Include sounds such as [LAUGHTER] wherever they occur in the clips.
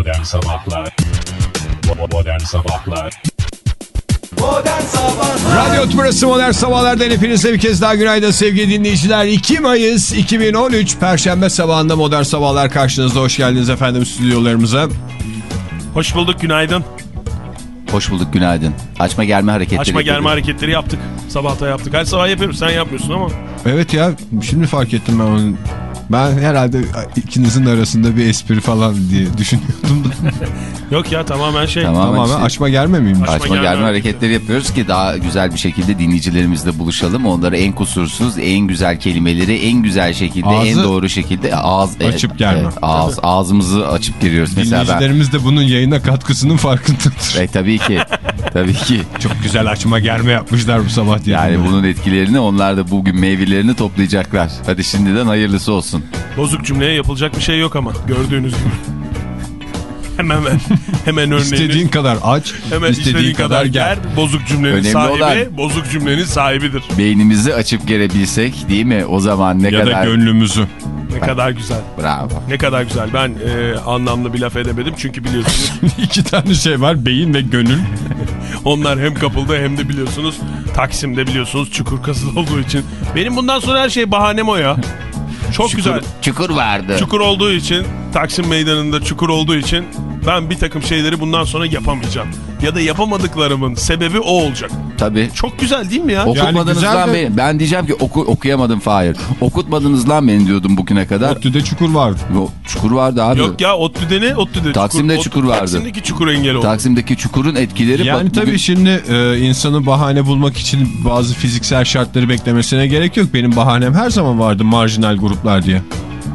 Modern Sabahlar Modern Sabahlar Radyo Tümrüt'ü Modern Sabahlar'dan hepinize bir kez daha günaydın sevgili dinleyiciler. 2 Mayıs 2013 Perşembe sabahında Modern Sabahlar karşınızda. Hoş geldiniz efendim stüdyolarımıza. Hoş bulduk günaydın. Hoş bulduk günaydın. Açma gelme hareketleri. Açma gelme yapıyoruz. hareketleri yaptık. Sabahta yaptık. Her sabah yapıyoruz. Sen yapmıyorsun ama. Evet ya şimdi fark ettim ben onu. Ben herhalde ikinizin arasında bir espri falan diye düşünüyordum. [LAUGHS] Yok ya tamamen şey. Tamam. Tamamen Tamamen şey- açma gelme miyim? Açma Açma gelme gelme hareketleri. yapıyoruz ki daha güzel bir şekilde dinleyicilerimizle buluşalım. Onlara en kusursuz, en güzel kelimeleri en güzel şekilde, Ağzı en doğru şekilde ağız açıp gelme. ağız, ağzımızı açıp giriyoruz. Mesela ben Dinleyicilerimiz de bunun yayına katkısının farkındadır. e, tabii ki. Tabii ki. Çok güzel açma gelme yapmışlar bu sabah diye. Yani bunun etkilerini onlar da bugün meyvelerini toplayacaklar. Hadi şimdiden hayırlısı olsun. Bozuk cümleye yapılacak bir şey yok ama. Gördüğünüz gibi. hemen ver. Hemen örneğini. İstediğin kadar aç, Hemen istediğin, kadar gel. Bozuk cümlenin Önemli sahibi. olan- Bozuk cümlenin sahibidir. Beynimizi açıp gelebilsek değil mi? O zaman ne Ya kadar... da gönlümüzü. Ne kadar güzel. Bravo. Ne kadar güzel. Ben e, anlamlı bir laf edemedim. Çünkü biliyorsunuz [LAUGHS] İki tane şey var beyin ve gönül. [LAUGHS] onlar hem kapıldı hem de biliyorsunuz Taksim'de biliyorsunuz çukur kazılı olduğu için. Benim bundan sonra her şey bahanem o ya. Çok güzel. Çukur vardı. Çukur olduğu için Taksim meydanında çukur olduğu için ben bir takım şeyleri bundan sonra yapamayacağım. Ya da yapamadıklarımın sebebi o olacak. Tabii. Çok güzel değil mi ya? Okutmadınız güzel lan de- beni. Ben diyeceğim ki oku, okuyamadım Fahir. Okutmadınız lan beni diyordum bugüne kadar. Ottü'de çukur vardı. O çukur vardı abi. Yok ya ODTÜ'de ne? ODTÜ'de Taksim'de Ot- çukur vardı. Taksim'deki çukur engel oldu. Taksim'deki çukurun etkileri... Yani bak, tabii bugün- şimdi e, insanın bahane bulmak için bazı fiziksel şartları beklemesine gerek yok. Benim bahanem her zaman vardı marjinal gruplar diye.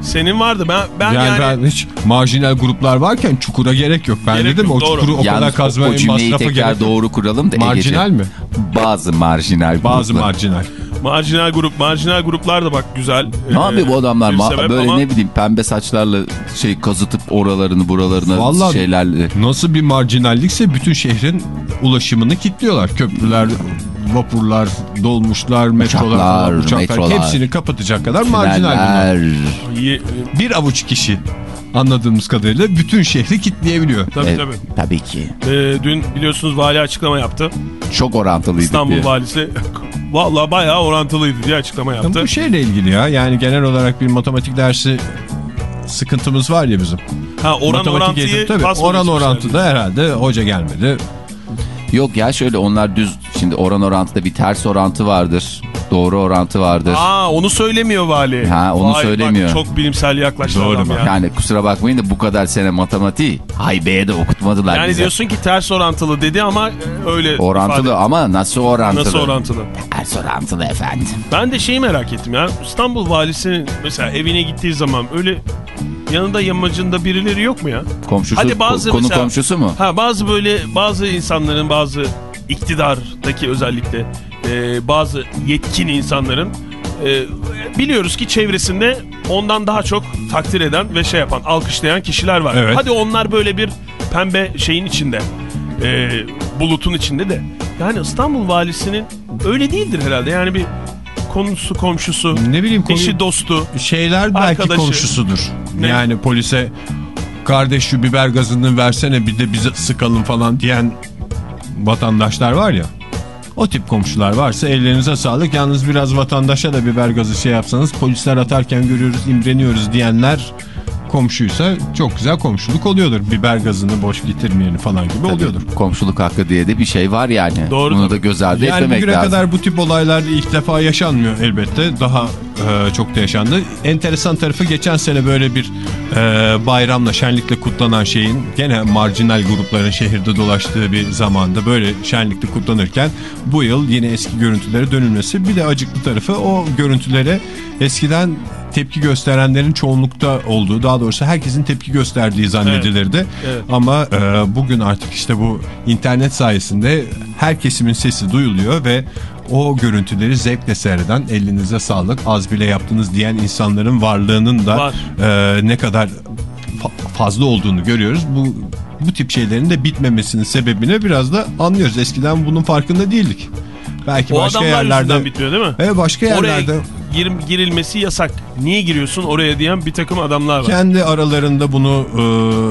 Senin vardı. Ben ben Yani, yani, ben hiç marjinal gruplar varken çukura gerek yok. Ben Gerek dedim yok, o doğru. çukuru o Yalnız kadar o- kazmaya o cümleyi masrafa tekrar gerek yok. doğru kuralım da Marjinal mi? Bazı marjinal Bazı gruplar. marjinal. marjinal grup, marjinal gruplar da bak güzel. Ne yapıyor bu adamlar? böyle ama ne bileyim pembe saçlarla şey kazıtıp oralarını buralarını Vallahi- şeylerle. Nasıl bir marjinallikse bütün şehrin ulaşımını kilitliyorlar. Köprüler, vapurlar, dolmuşlar, metrolar, Uçaklar, falan, uçaklar metrolar. hepsini kapatacak kadar marjinal bunlar. İyi, Bir avuç kişi anladığımız kadarıyla bütün şehri kilitleyebiliyor. tabii Evet, tabii. tabii ki. Ee, dün biliyorsunuz vali açıklama yaptı. Çok orantılıydı. İstanbul diye. valisi [LAUGHS] vallahi bayağı orantılıydı diye açıklama Ya yaptı. Bu şeyle ilgili ya yani genel olarak bir matematik dersi sıkıntımız var ya bizim. Ha oran matematik orantıyı eğitim tabii oran geçmişler? orantıda herhalde hoca gelmedi. Yok ya şöyle onlar düz şimdi oran orantıda bir ters orantı vardır. Doğru orantı vardır. Aa onu söylemiyor vali. Ha, onu Vay, söylemiyor. Bak, çok bilimsel yaklaştı Doğru adam ya. Yani kusura bakmayın da bu kadar sene matematiği haybeye de okutmadılar Yani bize. diyorsun ki ters orantılı dedi ama e, öyle Orantılı ifade- ama nasıl orantılı? Nasıl orantılı? Ters orantılı efendim. Ben de şeyi merak ettim ya. İstanbul valisinin mesela evine gittiği zaman öyle yanında yamacında birileri yok mu ya? Komşusu, Hadi bazı konu mesela- komşusu mu? Ha bazı böyle bazı insanların bazı iktidardaki özellikle e, bazı yetkin insanların e, biliyoruz ki çevresinde ondan daha çok takdir eden ve şey yapan alkışlayan kişiler var. Evet. Hadi onlar böyle bir pembe şeyin içinde e, bulutun içinde de yani İstanbul valisinin öyle değildir herhalde yani bir konusu komşusu Ne bileyim konu- eşi dostu şeyler belki Arkadaşı. komşusudur. Ne? Yani polise kardeş şu biber gazını versene bir de bize sıkalım falan diyen vatandaşlar var ya. O tip komşular varsa ellerinize sağlık. Yalnız biraz vatandaşa da biber gazı şey yapsanız polisler atarken görüyoruz imreniyoruz diyenler komşuysa çok güzel komşuluk oluyordur. Biber gazını boş getirmeyeni falan gibi oluyordur. Komşuluk hakkı diye de bir şey var yani. Doğru, Bunu tabii. da göz ardı Yani etmemek bugüne lazım. kadar bu tip olaylar ilk defa yaşanmıyor elbette. Daha e, çok da yaşandı. Enteresan tarafı geçen sene böyle bir e, bayramla, şenlikle kutlanan şeyin gene marjinal grupların şehirde dolaştığı bir zamanda böyle şenlikle kutlanırken bu yıl yine eski görüntülere dönülmesi. Bir de acıklı tarafı o görüntülere eskiden tepki gösterenlerin çoğunlukta olduğu daha doğrusu herkesin tepki gösterdiği zannedilirdi. Evet. Ama e, bugün artık işte bu internet sayesinde her kesimin sesi duyuluyor ve o görüntüleri zevkle seyreden elinize sağlık az bile yaptınız diyen insanların varlığının da Var. e, ne kadar fa- fazla olduğunu görüyoruz. Bu bu tip şeylerin de bitmemesinin sebebini biraz da anlıyoruz. Eskiden bunun farkında değildik. Belki o başka yerlerde bitmiyor değil mi? Evet başka Oraya yerlerde gir, girilmesi yasak. Niye giriyorsun oraya diyen bir takım adamlar var. Kendi aralarında bunu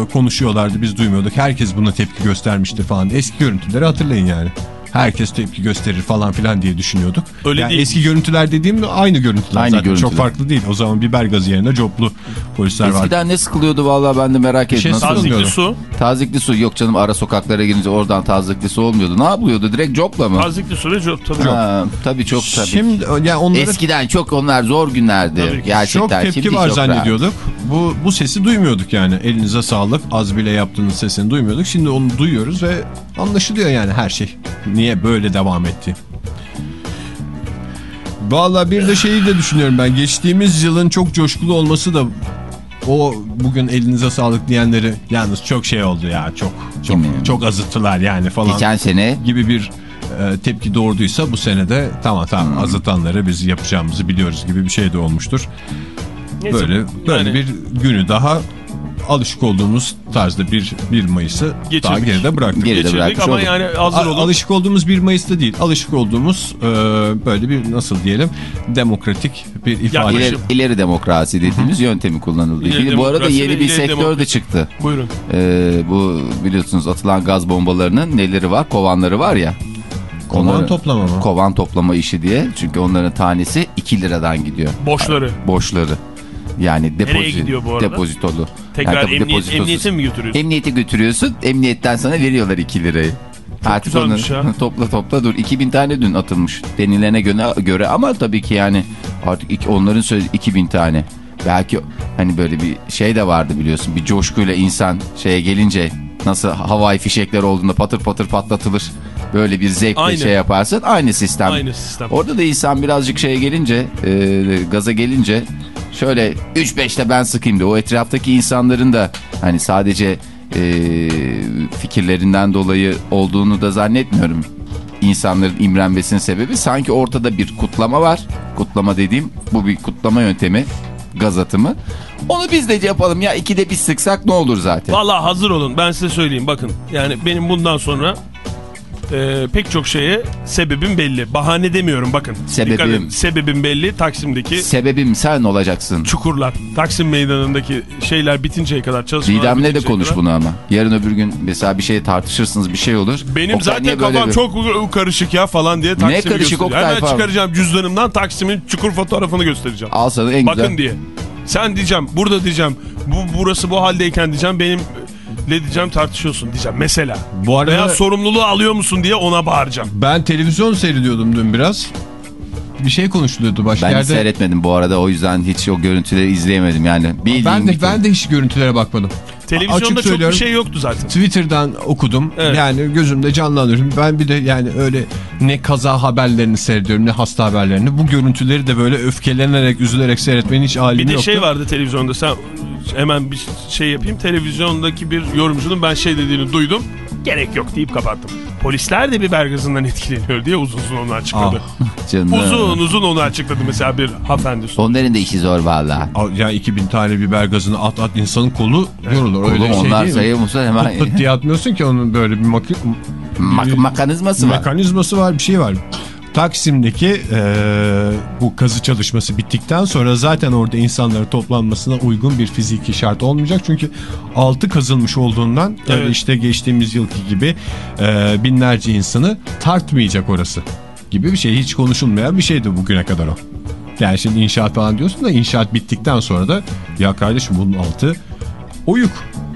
e, konuşuyorlardı biz duymuyorduk. Herkes buna tepki göstermişti falan. Eski görüntüleri hatırlayın yani. Herkes tepki gösterir falan filan diye düşünüyorduk. Öyle yani değil. Eski görüntüler dediğim de aynı görüntüler Aynı zaten. görüntüler. Çok farklı değil. O zaman biber gazı yerine coplu polisler vardı. Eskiden ne sıkılıyordu vallahi ben de merak ettim. şey Nasıl- sağ- Tazikli Bilmiyorum. su. Tazikli su yok canım ara sokaklara girince oradan tazikli su olmuyordu. Ne yapılıyordu direkt copla mı? Tazikli su ve cop tabii. Ha, tabii çok tabii. Şimdi yani onları Eskiden çok onlar zor günlerdi. Tabii. Gerçekten. çok tepki Şimdi var çok rahat. zannediyorduk. Bu, bu sesi duymuyorduk yani. Elinize sağlık. Az bile yaptığınız sesini duymuyorduk. Şimdi onu duyuyoruz ve anlaşılıyor yani her şey. Niye böyle devam etti? Valla bir de şeyi de düşünüyorum ben. Geçtiğimiz yılın çok coşkulu olması da o bugün elinize sağlık diyenleri yalnız çok şey oldu ya. Çok çok çok azıttılar yani falan Geçen sene gibi bir e, tepki doğurduysa bu senede tamam tamam Hmm. azıtanları biz yapacağımızı biliyoruz gibi bir şey de olmuştur. Neyse, Böyle böyle yani bir günü daha alışık olduğumuz tarzda bir 1 Mayıs'ı daha geride bıraktık. Geride geçirdik bırakmış ama olduk. yani hazır olun. alışık olduğumuz 1 Mayıs'ta değil. Alışık olduğumuz e, böyle bir nasıl diyelim demokratik bir ifade. İleri, ileri demokrasi dediğimiz yöntemi kullanıldı. İleri Şimdi bu arada yeni bir sektör de çıktı. Buyurun. Ee, bu biliyorsunuz atılan gaz bombalarının neleri var? Kovanları var ya. Kovan Onları- toplama mı? Kovan toplama işi diye. Çünkü onların tanesi 2 liradan gidiyor. Boşları. Borçları. Yani depozit, gidiyor bu arada? depozitolu. Tekrar tabii emniyet, emniyete mi götürüyorsun? Emniyete götürüyorsun. Emniyetten sana veriyorlar 2 lirayı. Artık onu [LAUGHS] topla topla dur. 2000 tane dün atılmış denilene göre, göre ama tabii ki yani artık iki- onların söylediği 2000 tane. Belki hani böyle bir şey de vardı biliyorsun. Bir coşkuyla insan şeye gelince nasıl havai fişekler olduğunda patır patır patlatılır. Böyle bir zevkle Aynı. şey yaparsın. Aynı sistem. Aynı sistem. Orada da insan birazcık şeye gelince, e, gaza gelince şöyle 3-5'te ben sıkayım diye o etraftaki insanların da hani sadece e, fikirlerinden dolayı olduğunu da zannetmiyorum. İnsanların imrenmesinin sebebi sanki ortada bir kutlama var. Kutlama dediğim bu bir kutlama yöntemi, gaz atımı. Onu biz de yapalım ya ikide bir sıksak ne olur zaten. Vallahi hazır olun ben size söyleyeyim bakın. Yani benim bundan sonra e, pek çok şeye sebebim belli. Bahane demiyorum bakın. Sebebim. Edin. Sebebim belli. Taksim'deki Sebebim sen olacaksın. çukurlar. Taksim meydanındaki şeyler bitinceye kadar çalışmalar Didem'le de konuş kadar. bunu ama. Yarın öbür gün mesela bir şey tartışırsınız bir şey olur. Benim Oktay zaten kafam bir- çok karışık ya falan diye Taksim'i karışık göstereceğim. Oktay Hemen falan? çıkaracağım cüzdanımdan Taksim'in çukur fotoğrafını göstereceğim. Al sana en Bakın güzel. diye. Sen diyeceğim burada diyeceğim bu burası bu haldeyken diyeceğim benim ne diyeceğim tartışıyorsun diyeceğim mesela. Bu arada Veya sorumluluğu alıyor musun diye ona bağıracağım. ben televizyon seyrediyordum dün biraz. Bir şey konuşuluyordu başka Ben yerde. seyretmedim bu arada o yüzden hiç o görüntüleri izleyemedim yani. Bildiğim Ben de ben de hiç görüntülere bakmadım. Televizyonda çok bir şey yoktu zaten. Twitter'dan okudum. Evet. Yani gözümde canlandırdım. Ben bir de yani öyle ne kaza haberlerini seyrediyorum ne hasta haberlerini. Bu görüntüleri de böyle öfkelenerek, üzülerek seyretmenin hiç halim Bir de yoktu. şey vardı televizyonda sen hemen bir şey yapayım. Televizyondaki bir yorumcunun ben şey dediğini duydum. Gerek yok deyip kapattım. Polisler de biber gazından etkileniyor diye uzun uzun onu açıkladı. Canım. Uzun uzun onu açıkladı mesela bir hanımefendi. Onların da işi zor valla. Al- Ya 2000 tane biber gazını at at insanın kolu yorulur. Öyle Oğlum şey onlar değil mi? sayıyor musun hemen Pıt pıt diye atmıyorsun ki onun böyle bir maki- Mak- mekanizması var. mekanizması var bir şey var. Taksim'deki eee, bu kazı çalışması bittikten sonra zaten orada insanların toplanmasına uygun bir fiziki şart olmayacak. Çünkü altı kazılmış olduğundan Evet. işte geçtiğimiz yılki gibi eee, binlerce insanı tartmayacak orası gibi bir şey. Hiç konuşulmayan bir şeydi bugüne kadar o. Yani şimdi inşaat falan diyorsun da inşaat bittikten sonra da ya kardeşim bunun altı oyuk.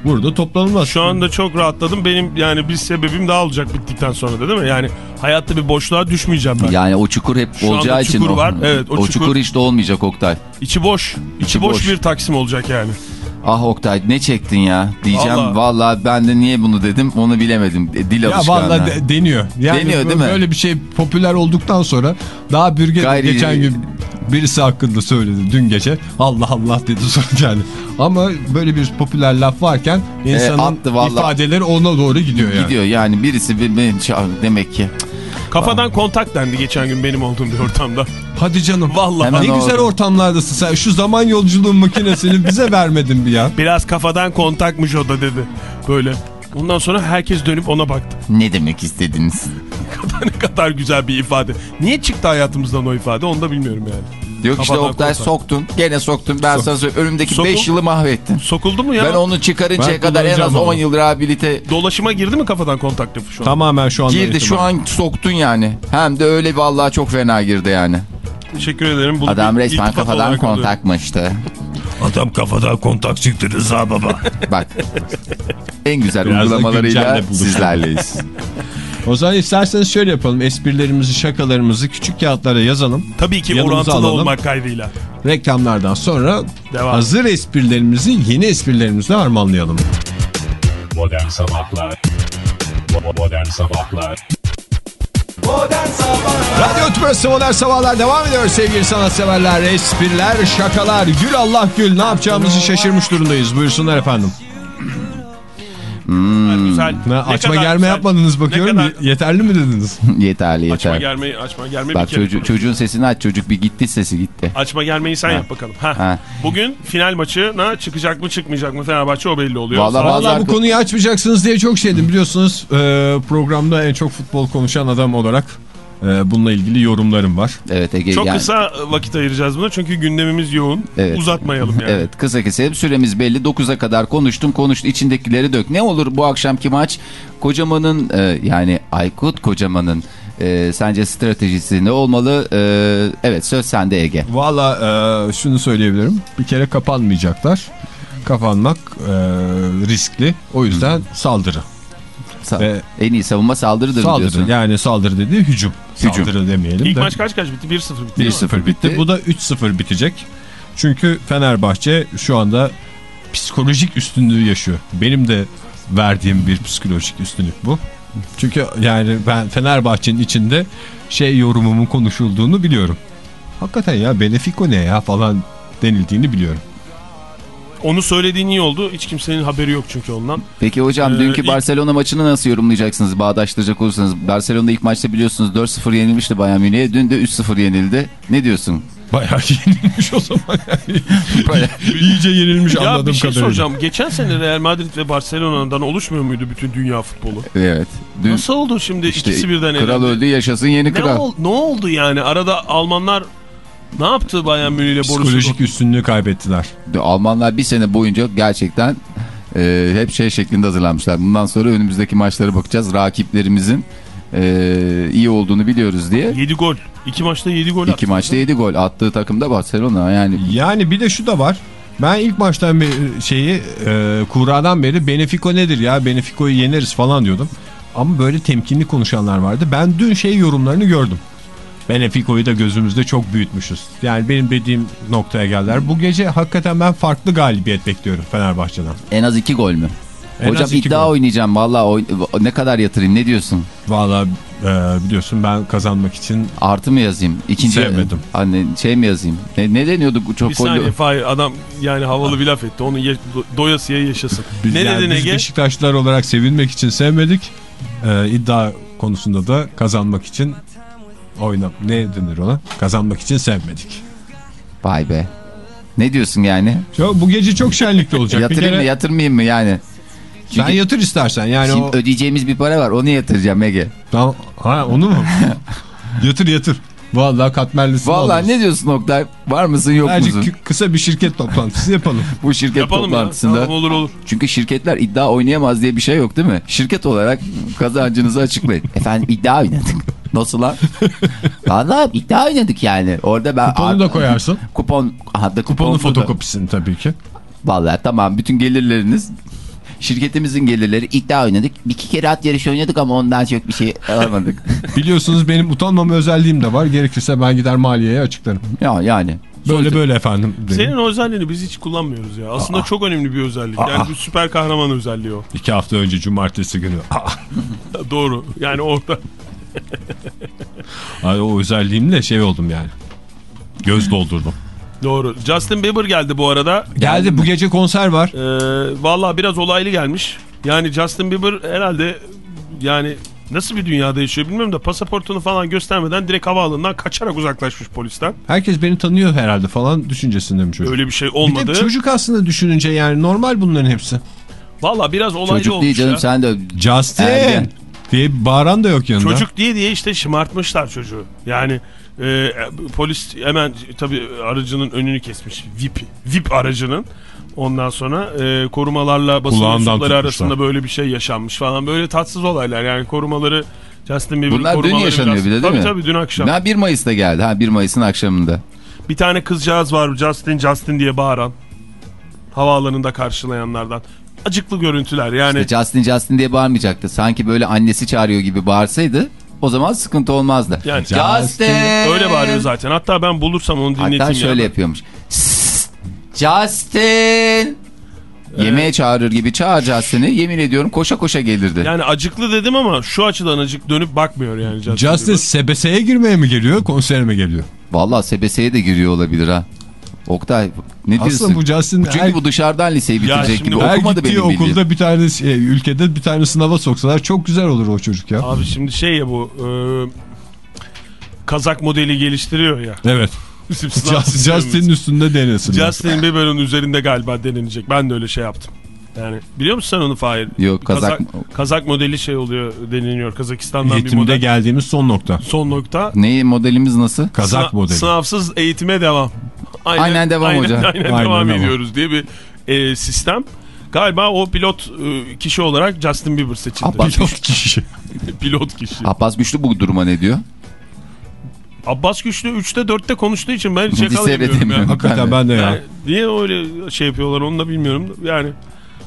Burada toplanılmaz. Şu anda çok rahatladım. Benim yani bir sebebim daha olacak bittikten sonra da değil mi? Yani hayatta bir boşluğa düşmeyeceğim ben. Yani o çukur hep Şu olacağı için çukur o, var, evet, o o, çukur- çukur işte olmayacak Oktay. İçi boş. İçi, İçi boş, boş. bir Taksim olacak yani. Ah Oktay ne çektin ya diyeceğim. Vallahi. Vallahi ben de niye bunu dedim onu bilemedim. E, Dil Ya vallahi de- deniyor. Yani Deniyor, değil mi? Böyle bir şey popüler olduktan sonra daha bürge Gayri- geçen gün birisi hakkında söyledi dün gece. Allah Allah dedi [LAUGHS] sonra yani. Ama böyle bir popüler laf varken insanın E, attı vallahi. ifadeleri ona doğru gidiyor yani. Gidiyor yani birisi bir, bir- demek ki. Kafadan kontak dendi geçen gün benim olduğum bir ortamda. Hadi canım. Vallahi. Hemen ne o- güzel ortamlardasın sen. Şu zaman yolculuğun makinesini bize vermedin bir ya. Biraz kafadan kontakmış o da dedi. Böyle. Ondan sonra herkes dönüp ona baktı. Ne demek istediniz? [LAUGHS] ne kadar güzel bir ifade. Niye çıktı hayatımızdan o ifade onu da bilmiyorum yani. Yok işte Kafadan Oktay kontak. soktun. Gene soktun. Ben sana söyleyeyim. Önümdeki Sokul- 5 yılı mahvettin. Sokuldu mu ya? Ben onu çıkarıncaya Ben kadar en az kullanacağım 10 onu. yıl rehabilite Dolaşıma girdi mi kafadan kontak lafı şu an? Tamamen şu anda girdi. Şu an soktun yani. Hem de öyle vallahi çok fena girdi yani. Teşekkür ederim. Bunu Adam bir resmen kafadan kontakmıştı. Adam kafadan kontak çıktı Rıza baba. Bak. En güzel Biraz uygulamalarıyla sizlerleyiz. [LAUGHS] o zaman isterseniz şöyle yapalım. Esprilerimizi, şakalarımızı küçük kağıtlara yazalım. Tabii ki Yanımıza orantılı alalım. olmak kaydıyla. Reklamlardan sonra Devam. hazır esprilerimizi yeni esprilerimizle harmanlayalım. Modern Sabahlar Bo- Modern Sabahlar Radyo Tübrası Modern Sabahlar devam ediyor sevgili sanatseverler. Espriler, şakalar, gül Allah gül ne yapacağımızı şaşırmış durumdayız. Buyursunlar efendim. Güzel. Ne, Ne açma germe güzel. yapmadınız bakıyorum. Ne kadar- Yeterli mi dediniz? [LAUGHS] yeterli Açma yeter. germeyi, açma germeyi Bak bir kere. çocuğu, çocuğun sesini aç. Çocuk bir gitti sesi gitti. Açma gelmeyi sen yap bakalım. Ha. Ha. Bugün final maçına çıkacak mı çıkmayacak mı Fenerbahçe o belli oluyor. Vallahi Vallahi bu konuyu açmayacaksınız diye çok şeydim biliyorsunuz. e, programda en çok futbol konuşan adam olarak e, bununla ilgili yorumlarım var. Evet Ege. Çok yani- kısa vakit ayıracağız buna çünkü gündemimiz yoğun. Evet. Uzatmayalım [LAUGHS] yani. Evet kısa keselim süremiz belli 9'a kadar konuştun konuştun içindekileri dök. Ne olur bu akşamki maç Kocaman'ın e, yani Aykut Kocaman'ın e, sence stratejisi ne olmalı? E, evet söz sende Ege. Valla e, şunu söyleyebilirim. Bir kere kapanmayacaklar. Kapanmak e, riskli. O yüzden saldırı. Sa- Ve- en iyi savunma saldırıdır Saldırı diyorsun. yani saldırı dediği hücum. Hücum. Saldırı demeyelim İlk de. maç kaç kaç bitti? 1-0 bitti. değil mi? 1-0 bitti. Bu da 3-0 bitecek. Çünkü Fenerbahçe şu anda psikolojik üstünlüğü yaşıyor. Benim de verdiğim bir psikolojik üstünlük bu. Çünkü yani ben Fenerbahçe'nin içinde şey yorumumun konuşulduğunu biliyorum. Hakikaten ya Benefico ne ya falan denildiğini biliyorum. Onu söylediğin iyi oldu. Hiç kimsenin haberi yok çünkü ondan. Peki hocam Ee, dünkü ilk- Barcelona maçını nasıl yorumlayacaksınız bağdaştıracak olursanız? Barcelona'da ilk maçta biliyorsunuz 4-0 yenilmişti Bayern Münih'e. Dün de 3-0 yenildi. Ne diyorsun? Bayağı [LAUGHS] yenilmiş o zaman. Bayağı- [LAUGHS] İyice yenilmiş Ya anladığım bir şey kadarıyla. soracağım. Geçen sene Real Madrid ve Barcelona'dan oluşmuyor muydu bütün dünya futbolu? evet. Dün Nasıl oldu şimdi işte ikisi birden kral elendi? öldü yaşasın yeni Ne, kral. ol- ne oldu yani? Arada Almanlar ne yaptı Bayern Münih ile Borussia Psikolojik üstünlüğü kaybettiler. Almanlar bir sene boyunca gerçekten e, hep şey şeklinde hazırlanmışlar. Bundan sonra önümüzdeki maçlara bakacağız. Rakiplerimizin e, iyi olduğunu biliyoruz diye. 7 gol. İki maçta 7 gol attı. İki maçta 7 gol attığı takımda Barcelona yani. Yani bir de şu da var. Ben ilk baştan beri şeyi e, Kura'dan beri Benefico nedir ya Benefico'yu yeneriz falan diyordum. Ama böyle temkinli konuşanlar vardı. Ben dün şey yorumlarını gördüm. Benefico'yu da gözümüzde çok büyütmüşüz. Yani benim dediğim noktaya geldiler. Bu gece hakikaten ben farklı galibiyet bekliyorum Fenerbahçe'den. En az 2 gol mü? En Hocam az iki iddia gol. oynayacağım valla oyn- ne kadar yatırayım ne diyorsun? Valla e, biliyorsun ben kazanmak için Artı mı yazayım? İkinci Sevmedim. Anne şey mi yazayım? Ne, ne deniyordu bu çok Bir saniye? Fahir adam yani havalı bir laf etti. Onu ye, do- doyasıya yaşasın. biz, ne yani dedin biz Ege? Beşiktaşlılar olarak sevilmek için sevmedik. E, iddia konusunda da kazanmak için oyna ne denir ona? Kazanmak için sevmedik. Vay be. Ne diyorsun yani? Yo, bu gece çok şenlikli olacak. Yatırayım kere mı yatırmayayım mı yani? sen Çünkü yatır istersen yani şimdi o... ödeyeceğimiz bir para var onu yatıracağım Ege. Tamam. Ha onu mu? [LAUGHS] yatır yatır. Vallahi katmerlisini Vallahi alırız. ne diyorsun Oktay? Var mısın yok Bence musun? kı- kısa bir şirket toplantısı yapalım. [LAUGHS] Bu şirket Yapalım ya. toplantısında. Tamam, olur olur. Çünkü şirketler iddia oynayamaz diye bir şey yok değil mi? Şirket olarak kazancınızı açıklayın. [LAUGHS] Efendim iddia oynadık. Nasıl lan? [LAUGHS] Valla iddia oynadık yani. Orada ben... Kuponu da koyarsın. Kupon. Aha da Kuponun kupon fotokopisini tabii ki. Vallahi tamam bütün gelirleriniz şirketimizin gelirleri iddia oynadık. Bir iki kere at yarışı oynadık ama ondan çok bir şey alamadık. [LAUGHS] Biliyorsunuz benim utanmama özelliğim de var. Gerekirse ben gider maliyeye açıklarım. ya yani. Böyle böyle efendim. dedim. Senin o özelliğini biz hiç kullanmıyoruz ya. Aslında çok önemli bir özellik. Yani bir süper kahraman özelliği o. İki hafta önce cumartesi günü. [LAUGHS] Doğru. Yani orada. [LAUGHS] Ay, o özelliğimle şey oldum yani. Göz doldurdum. Doğru. Justin Bieber geldi bu arada. Geldi bu gece konser var. Ee, Valla biraz olaylı gelmiş. Yani Justin Bieber herhalde yani nasıl bir dünyada yaşıyor bilmiyorum da pasaportunu falan göstermeden direkt havaalanından kaçarak uzaklaşmış polisten. Herkes beni tanıyor herhalde falan düşüncesinde çocuk. Öyle bir şey Bir olmadı. de çocuk aslında düşününce yani normal bunların hepsi. Valla biraz olaylı Çocuk olmuş değil canım ya. sen de Justin. ergen. Diye bağıran da yok yanında. Çocuk diye diye işte şımartmışlar çocuğu. Yani e, polis hemen tabii aracının önünü kesmiş. VIP, VIP aracının. Ondan sonra e, korumalarla basın mensupları arasında böyle bir şey yaşanmış falan. Böyle tatsız olaylar yani korumaları Justin Bieber'ın Bunlar dün yaşanıyor biraz- bir de değil tabii, mi? Tabii dün akşam. Ne 1 Mayıs'ta geldi ha 1 Mayıs'ın akşamında. Bir tane kızcağız var Justin Justin diye bağıran. Havaalanında karşılayanlardan. Acıklı görüntüler yani. İşte Justin Justin diye bağırmayacaktı. Sanki böyle annesi çağırıyor gibi bağırsaydı o zaman sıkıntı olmazdı. Yani Justin. Öyle bağırıyor zaten. Hatta ben bulursam onu dinleteyim. Hatta ya. şöyle yapıyormuş. Sst, Justin. Yemeğe çağırır gibi çağır Justin'i. Yemin ediyorum koşa koşa gelirdi. Yani acıklı dedim ama şu açıdan acık dönüp bakmıyor yani Justin. Justin Bieber. SBS'ye girmeye mi geliyor konsere mi geliyor? Vallahi SBS'ye de giriyor olabilir ha. Oktay ne diyorsun? Aslında bu Justin Çünkü her, bu dışarıdan liseyi bitirecek gibi her okumadı benim bildiğim. okulda bir tane şey, ülkede bir tane sınava soksalar çok güzel olur o çocuk ya. Abi şimdi şey ya bu e, kazak modeli geliştiriyor ya. Evet. [LAUGHS] Sistemimiz. Justin'in üstünde denesin. Justin Bieber'ın üzerinde galiba denenecek. Ben de öyle şey yaptım. Yani biliyor musun sen onu Fahir? Yok, kazak- kazak modeli şey oluyor deniliyor. Kazakistan'dan bir Eğitimde model. geldiğimiz son nokta. Son nokta. Neyi modelimiz nasıl? Kazak Sınav- modeli. Sınavsız eğitime devam. Aynen devam aynen, hocam. Aynen, Aynen devam devam. ediyoruz diye bir e, sistem. Galiba o pilot e, kişi olarak Justin Bieber seçildi. Abbas, Pilot kişi. [LAUGHS] pilot kişi. Abbas Güçlü bu duruma ne diyor? Abbas Güçlü 3'te 4'te konuştuğu için ben hiç Biz yakalayamıyorum ya. seyredemiyorum. Hakikaten ben de ya. Yani niye öyle şey yapıyorlar onu da bilmiyorum. Yani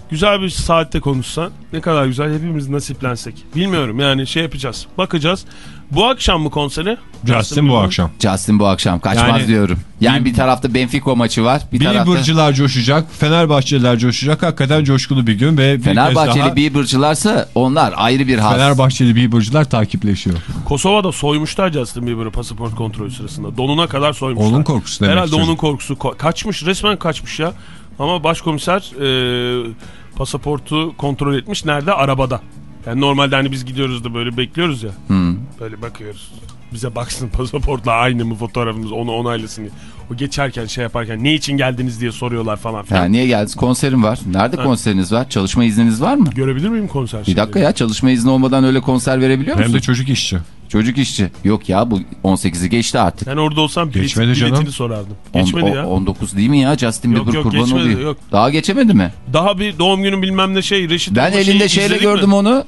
güzel bir saatte konuşsa ne kadar güzel hepimiz nasiplensek. Bilmiyorum yani şey yapacağız. Bakacağız. Bu akşam mı konseri? Justin bu Bieber'ın? akşam. Justin bu akşam kaçmaz Yani- diyorum. Yani bir tarafta Benfica maçı var. Bir tarafta Bieber'cılar coşacak, Fenerbahçeliler coşacak. Hakikaten coşkulu bir gün ve bir Fenerbahçeli daha Bieber'cılarsa onlar ayrı bir has. Fenerbahçeli Bieber'cılar takipleşiyor. Kosova'da soymuşlar Justin Bieber'ı pasaport kontrolü sırasında. Donuna kadar soymuşlar. Onun korkusu demek Herhalde onun korkusu. Ko- kaçmış resmen kaçmış ya. Ama başkomiser e, pasaportu kontrol etmiş. Nerede? Arabada. Yani normalde hani biz gidiyoruz da böyle bekliyoruz ya. Hmm. Böyle bakıyoruz. Bize baksın [LAUGHS] pasaportla aynı mı fotoğrafımız onu onaylasın diye. O geçerken şey yaparken ne için geldiniz diye soruyorlar falan filan. Ha, niye geldiniz? Konserim var. Nerede konseriniz var? Çalışma izniniz var mı? Görebilir miyim konser? Bir dakika ya çalışma izni olmadan öyle konser verebiliyor Hem musun? de çocuk işçi. Çocuk işçi. Yok ya bu 18'i geçti artık. Ben orada olsam bilet, Geçmedi canım. biletini sorardım. On- Geçmedi o- ya. 19 değil mi ya? Justin Bieber yok, kurban geçmedi, oluyor. yok. Daha geçemedi mi? Daha bir doğum günü bilmem ne şey Reşit Ben elinde şeyle izledik mi? gördüm onu.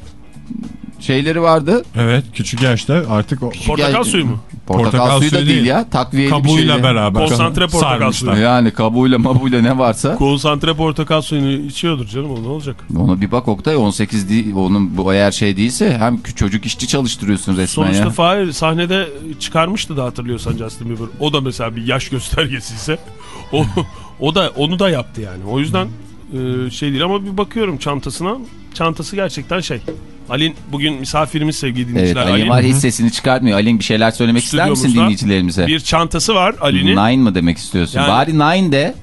Şeyleri vardı. Evet küçük yaşta artık o Portakal Gel- suyu mu? Portakal, Portakal suyu da değil, değil. ya. Takviyeli bir kabuğuyla şeyle. beraber. Konsantre portakal sarmışlar. suyu. Yani kabuğuyla mabuyla ne varsa. Konsantre portakal suyunu içiyordur canım o ne olacak? Ona bir bak Oktay 18 değil. Onun bu eğer şey değilse hem çocuk işçi çalıştırıyorsun resmen Sonuçta ya. Fahir sahnede çıkarmıştı da hatırlıyorsan Justin Bieber. O da mesela bir yaş göstergesi ise o, o da onu da yaptı yani. O yüzden e, şey değil ama bir bakıyorum çantasına. Çantası gerçekten şey. Alin bugün misafirimiz sevgili Evet dinleyiciler. Ali var hiç sesini çıkartmıyor. Alin bir şeyler söylemek ister misin dinleyicilerimize? Bir çantası var Ali'nin. Nine mı demek istiyorsun? Yani- Bari nine de.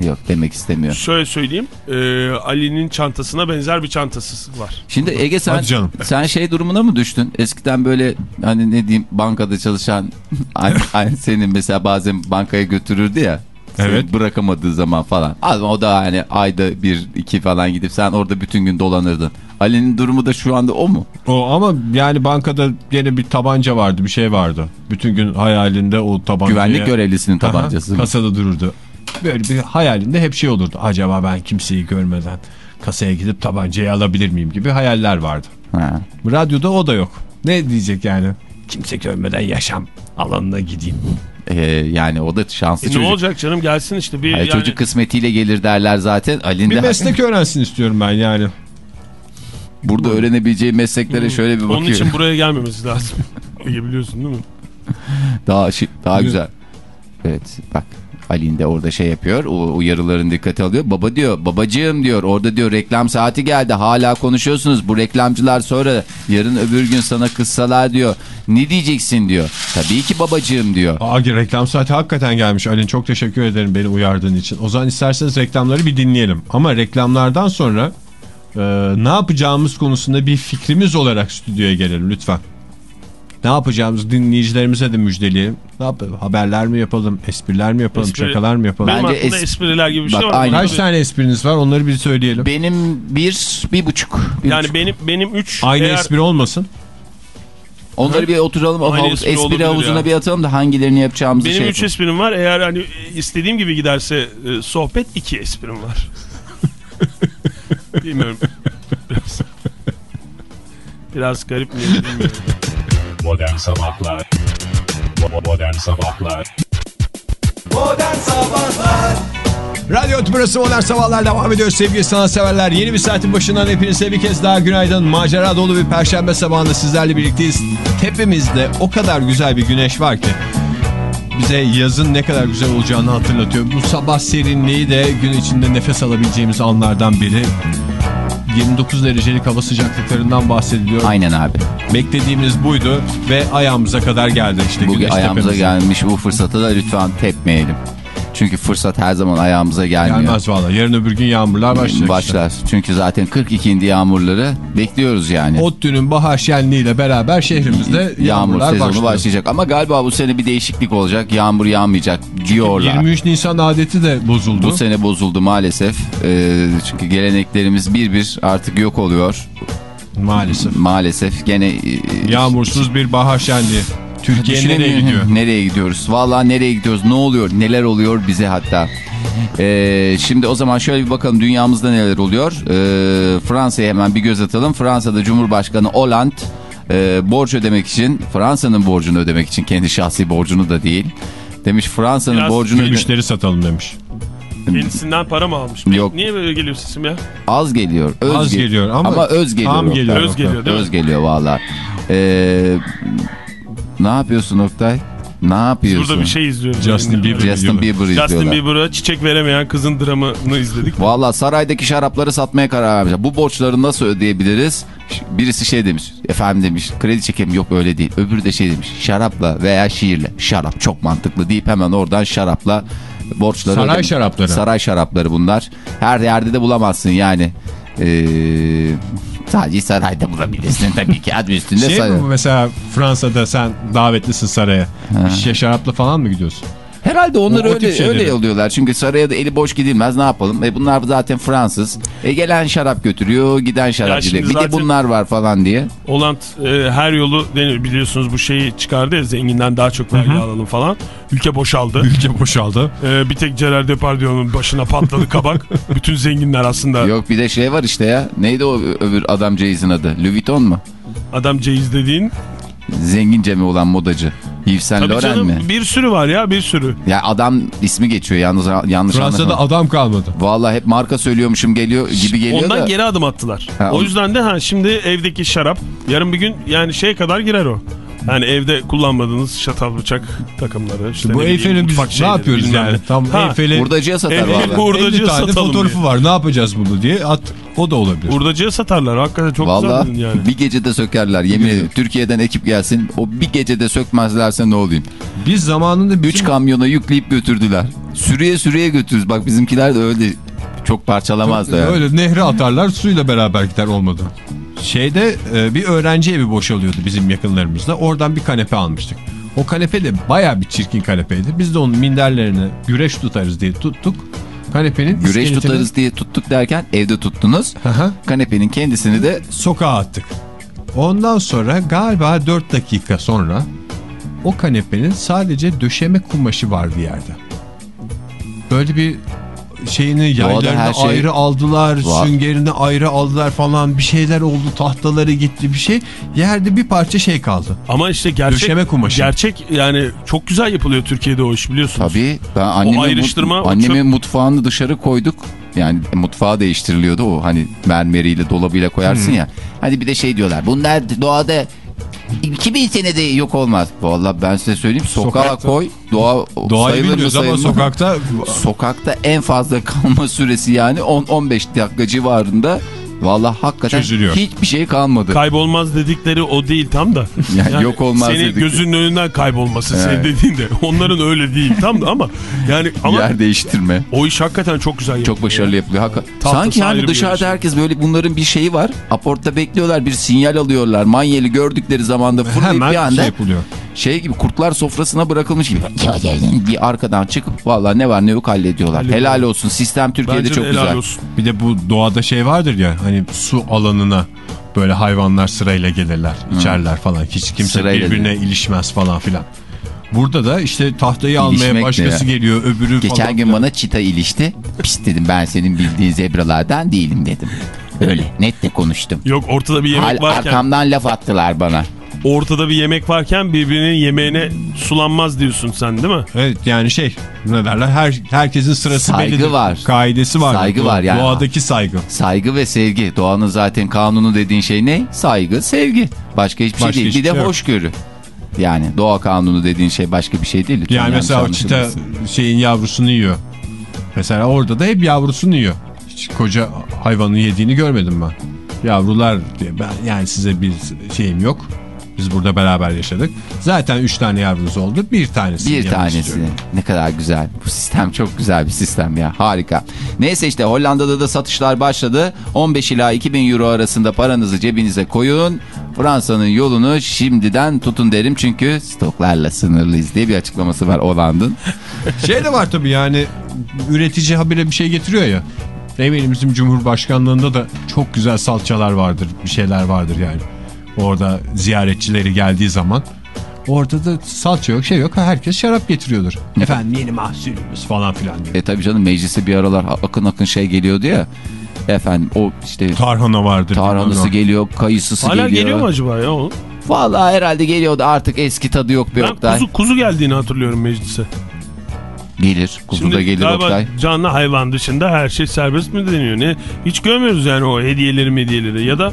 Yok demek istemiyor. Şöyle söyleyeyim. e, Ali'nin çantasına benzer bir çantası var. Şimdi Ege sen sen şey durumuna mı düştün? Eskiden böyle hani ne diyeyim bankada çalışan [LAUGHS] aynı, aynı senin mesela bazen bankaya götürürdü ya. Evet. Bırakamadığı zaman falan. Ama o da hani ayda bir iki falan gidip sen orada bütün gün dolanırdın. Ali'nin durumu da şu anda o mu? O ama yani bankada gene bir tabanca vardı bir şey vardı. Bütün gün hayalinde o tabancayı. Güvenlik görevlisinin tabancası mı? Kasada dururdu. Böyle bir hayalinde hep şey olurdu. Acaba ben kimseyi görmeden kasaya gidip tabancayı alabilir miyim gibi hayaller vardı. Ha. Radyoda o da yok. Ne diyecek yani? Kimse görmeden yaşam alanına gideyim. Ee, yani o da şanslı E, ne çocuk. olacak canım gelsin işte bir Hayır, yani Çocuk kısmetiyle gelir derler zaten. Ali'nin Bir de meslek öğrensin istiyorum ben yani. burada öğrenebileceği mesleklere şöyle bir bakıyor. onun için buraya [LAUGHS] gelmemesi lazım. [LAUGHS] Biliyorsun değil mi? Daha daha güzel. Evet bak Ali'nin de orada şey yapıyor. O uyarıların dikkate alıyor. Baba diyor babacığım diyor orada diyor reklam saati geldi. Hala konuşuyorsunuz. Bu reklamcılar sonra yarın öbür gün sana kızsalar diyor. Ne diyeceksin diyor. Tabii ki babacığım diyor. Aa, reklam saati hakikaten gelmiş. Alin çok teşekkür ederim beni uyardığın için. O zaman isterseniz reklamları bir dinleyelim. Ama reklamlardan sonra e, ne yapacağımız konusunda bir fikrimiz olarak stüdyoya gelelim lütfen. Ne yapacağımız dinleyicilerimize de müjdeleyelim. Ne yapalım? Haberler mi yapalım? Espriler mi yapalım? Espri- Şakalar mı yapalım? Benim Bence es- espriler gibi bir Bak, şey var. Kaç Tabii. tane espriniz var? Onları bir söyleyelim. Benim bir, bir buçuk. Bir Yani buçuk. benim benim 3 Aynı eğer espri olmasın. Onları bir oturalım. Aynı havuz, espri espri havuzuna ya. bir atalım da hangilerini yapacağımızı benim şey 3 yapalım. esprim var. Eğer hani istediğim gibi giderse e, sohbet 2 esprim var. [LAUGHS] Bilmiyorum. Biraz, biraz garip mi bilmiyorum. Modern Sabahlar Bo- Modern Sabahlar Radyo Tübrası Modern Sabahlar devam ediyor sevgili sanatseverler. Yeni bir saatin başından hepinize bir kez daha günaydın. Macera dolu bir perşembe sabahında sizlerle birlikteyiz. Tepemizde o kadar güzel bir güneş var ki bize yazın ne kadar güzel olacağını hatırlatıyor. Bu sabah serinliği de gün içinde nefes alabileceğimiz anlardan biri. 29 derecelik hava sıcaklıklarından bahsediliyor. Aynen abi. Beklediğimiz buydu ve ayağımıza kadar geldi işte Bugün ayağımıza tepemize. gelmiş bu fırsatı da lütfen tepmeyelim. Çünkü fırsat her zaman ayağımıza gelmiyor. Gelmez valla. Yarın öbür gün yağmurlar başlayacak. işte. Başlar. Çünkü zaten 42 indi yağmurları bekliyoruz yani. ODTÜ'nün bahar şenliğiyle beraber şehrimizde [LAUGHS] Yağmur yağmurlar sezonu başlıyor. başlayacak. Ama galiba bu sene bir değişiklik olacak. Yağmur yağmayacak diyorlar. 23 Nisan adeti de bozuldu. Bu sene bozuldu maalesef. Ee, çünkü geleneklerimiz bir bir artık yok oluyor. Maalesef. Maalesef gene... e, Yağmursuz bir bahar şenliği. Türkiye nereye gidiyor? Nereye gidiyoruz? Vallahi nereye gidiyoruz? Ne oluyor? Neler oluyor bize hatta? Ee, şimdi o zaman şöyle bir bakalım dünyamızda neler oluyor. Ee, Fransa'ya hemen bir göz atalım. Fransa'da Cumhurbaşkanı Hollande e, borç ödemek için, Fransa'nın borcunu ödemek için kendi şahsi borcunu da değil. Demiş Fransa'nın Biraz borcunu Gümüşleri satalım demiş. Kendisinden para mı almış? Yok. Niye böyle geliyor sesim ya? az geliyor. Öz Az gel- geliyor ama öz geliyor. tam geliyor. Öz geliyor değil mi? Öz geliyor valla. Ee, ne yapıyorsun Oktay? Ne yapıyorsun? Burada bir şey izliyoruz. Justin. Bieber. Justin Bieber izliyorlar. Justin Bieber'a çiçek veremeyen kızın dramını izledik. Valla saraydaki şarapları satmaya karar vermişler. Bu borçları nasıl ödeyebiliriz? Birisi şey demiş. Efendim demiş kredi çekelim yok öyle değil. Öbürü de şey demiş. Şarapla veya şiirle. Şarap çok mantıklı deyip hemen oradan şarapla borçları. Saray ödemiş. şarapları. Saray şarapları bunlar. Her yerde de bulamazsın yani. Ee, sadece sarayda bulabilirsin tabii ki adı üstünde Şey saray. bu mesela Fransa'da sen davetlisin saraya. Bir şişe şarapla falan mı gidiyorsun? Herhalde onlar O- o tip öyle şeyleri. öyle oluyorlar. Çünkü saraya da eli boş gidilmez. Ne yapalım? E bunlar zaten Fransız. E gelen şarap götürüyor, giden şarap gidiyor. Bir de bunlar var falan diye. Oland e, her yolu denir biliyorsunuz bu şeyi çıkardı ya zenginden daha çok vergi alalım falan. Ülke boşaldı. Ülke boşaldı. E, bir tek Gerard Depardieu'nun başına patladı kabak. [LAUGHS] Bütün zenginler aslında Yok bir de şey var işte ya. Neydi o öbür adam Jay's'in adı? Louis Vuitton mu? adam ceyiz dediğin. Zengince mi olan modacı? Yves Saint Tabii Laurent canım mi? bir sürü var ya bir sürü. Ya adam ismi geçiyor yalnız yanlış Fransa'da anlaşılma. adam kalmadı. Vallahi hep marka söylüyormuşum geliyor gibi geliyor Ondan da. geri adım attılar. Ha, o yüzden de ha şimdi evdeki şarap yarın bir gün yani şeye kadar girer o. Yani evde kullanmadığınız çatal bıçak takımları. Işte Bu Eyfel'in biz ne yapıyoruz bilmem yani? Tam Ha, Eyfel'in Hurdacıya satar vallahi. Hurdacıya 50 tane satalım fotoğrafı diye. var. Ne yapacağız bunu diye at. O da olabilir. Hurdacıya satarlar. Hakikaten çok güzel Vallahi dedin yani. bir gecede sökerler yemin ediyorum. Türkiye'den ekip gelsin o bir gecede sökmezlerse ne olayım. Biz zamanında bizim... 3 kamyona yükleyip götürdüler. Sürüye sürüye götürürüz. Bak bizimkiler de öyle çok parçalamaz da yani. Öyle nehre atarlar suyla beraber gider olmadı. Şeyde e, bir öğrenci evi boşalıyordu bizim yakınlarımızda. Oradan bir kanepe almıştık. O kanepe de baya bir çirkin kanepeydi. Biz de onun minderlerini güreş tutarız diye tuttuk. Kanepenin Güreş iskeletini tutarız diye tuttuk derken evde tuttunuz. Aha, Kanepenin kendisini de sokağa attık. Ondan sonra galiba 4 dakika sonra o kanepenin sadece döşeme kumaşı vardı yerde. Böyle bir şeyini yaylarını her şey ayrı aldılar, var. süngerini ayrı aldılar falan bir şeyler oldu, tahtaları gitti bir şey. Yerde bir parça şey kaldı. Ama işte gerçek Döşeme kumaşı. gerçek yani çok güzel yapılıyor Türkiye'de o iş biliyorsunuz. tabii ben anneme, ayrıştırma, o anneme çöp- mutfağını dışarı koyduk. Yani mutfağı değiştiriliyordu o hani mermeriyle dolabıyla koyarsın ya. Hani bir de şey diyorlar bunlar doğada 2000 senede yok olmaz. Vallahi ben size söyleyeyim sokağa Sokakta- koy doğa Doğayı sayılır mı bilmiyoruz ama sokakta Sokakta en fazla [LAUGHS] kalma süresi yani 10-15 dakika civarında Vallahi hakikaten Çözülüyor. hiçbir şey kalmadı. Kaybolmaz dedikleri o değil tam da. [LAUGHS] Yani yok olmaz Senin dedikleri. gözünün önünden kaybolması senin Evet. dediğin de. Onların öyle değil tam da ama yani [LAUGHS] ama Yer değiştirme. o iş hakikaten çok güzel Çok yapılıyor. başarılı yapılıyor. Tahtası Sanki hani dışarıda yarış. herkes böyle bunların bir şeyi var. Aportta bekliyorlar bir sinyal alıyorlar. Manyeli gördükleri zamanda fırlayıp Hemen bir anda şey yapılıyor. Şey gibi kurtlar sofrasına bırakılmış gibi. Bir arkadan çıkıp valla ne var ne yok hallediyorlar. Hallediyorlar. Helal olsun. Sistem Türkiye'de Bence çok helal güzel. olsun. Bir de bu doğada şey vardır ya hani su alanına böyle hayvanlar sırayla gelirler, içerler falan. Hiç kimse Sırayla birbirine değil. ilişmez falan filan. Burada da işte tahtayı almaya İlişmek ne başkası ya? geliyor, öbürü Geçen falan gün bana çita ilişti. Pis dedim ben senin bildiğin zebralardan değilim dedim. Öyle net de konuştum. Yok ortada bir yemek Hal varken arkamdan laf attılar bana. Ortada bir yemek varken birbirinin yemeğine sulanmaz diyorsun sen değil mi? Evet yani şey ne derler her herkesin sırası Saygı bellidir. var. Kaidesi var. Saygı Doğa- var yani. Doğadaki saygı. Saygı ve sevgi. Doğanın zaten kanunu dediğin şey ne? Saygı, sevgi. Başka hiçbir şey Başka değil. hiçbir Bir de şey hoşgörü. Yani doğa kanunu dediğin şey başka bir şey değil. Lütfen Yani mesela o çita şeyin yavrusunu yiyor. Mesela orada da hep yavrusunu yiyor. Hiç koca hayvanın yediğini görmedim ben. Yavrular diye ben yani size bir şeyim yok. Biz burada beraber yaşadık. Zaten 3 tane yavrunuz oldu. Bir tanesi. Bir tanesi. Ne kadar güzel. Bu sistem çok güzel bir sistem ya. Harika. Neyse işte Hollanda'da da satışlar başladı. 15 ila 2000 euro arasında paranızı cebinize koyun. Fransa'nın yolunu şimdiden tutun derim çünkü stoklarla sınırlıyız diye bir açıklaması var Hollanda'nın. [LAUGHS] Şey de var tabii yani üretici habire bir şey getiriyor ya. Eminim bizim Cumhurbaşkanlığında da çok güzel salçalar vardır. Bir şeyler vardır yani. Orada ziyaretçileri geldiği zaman. Orada da salça yok şey yok. Herkes şarap getiriyordur. Efendim yeni mahsulümüz falan filan diye. E tabii canım meclise bir aralar akın akın şey geliyordu ya. Efendim o işte Tarhana vardır. tarhanası geliyor, kayısısı Hala geliyor. geliyor mu acaba ya o? Vallahi herhalde geliyordu artık eski tadı yok bir Ben Oktay. kuzu, kuzu geldiğini hatırlıyorum meclise. Gelir. Kuzu Şimdi da gelir Oktay. canlı hayvan dışında her şey serbest mi deniyor? Ne? Hiç görmüyoruz yani o hediyeleri hediyeleri ya da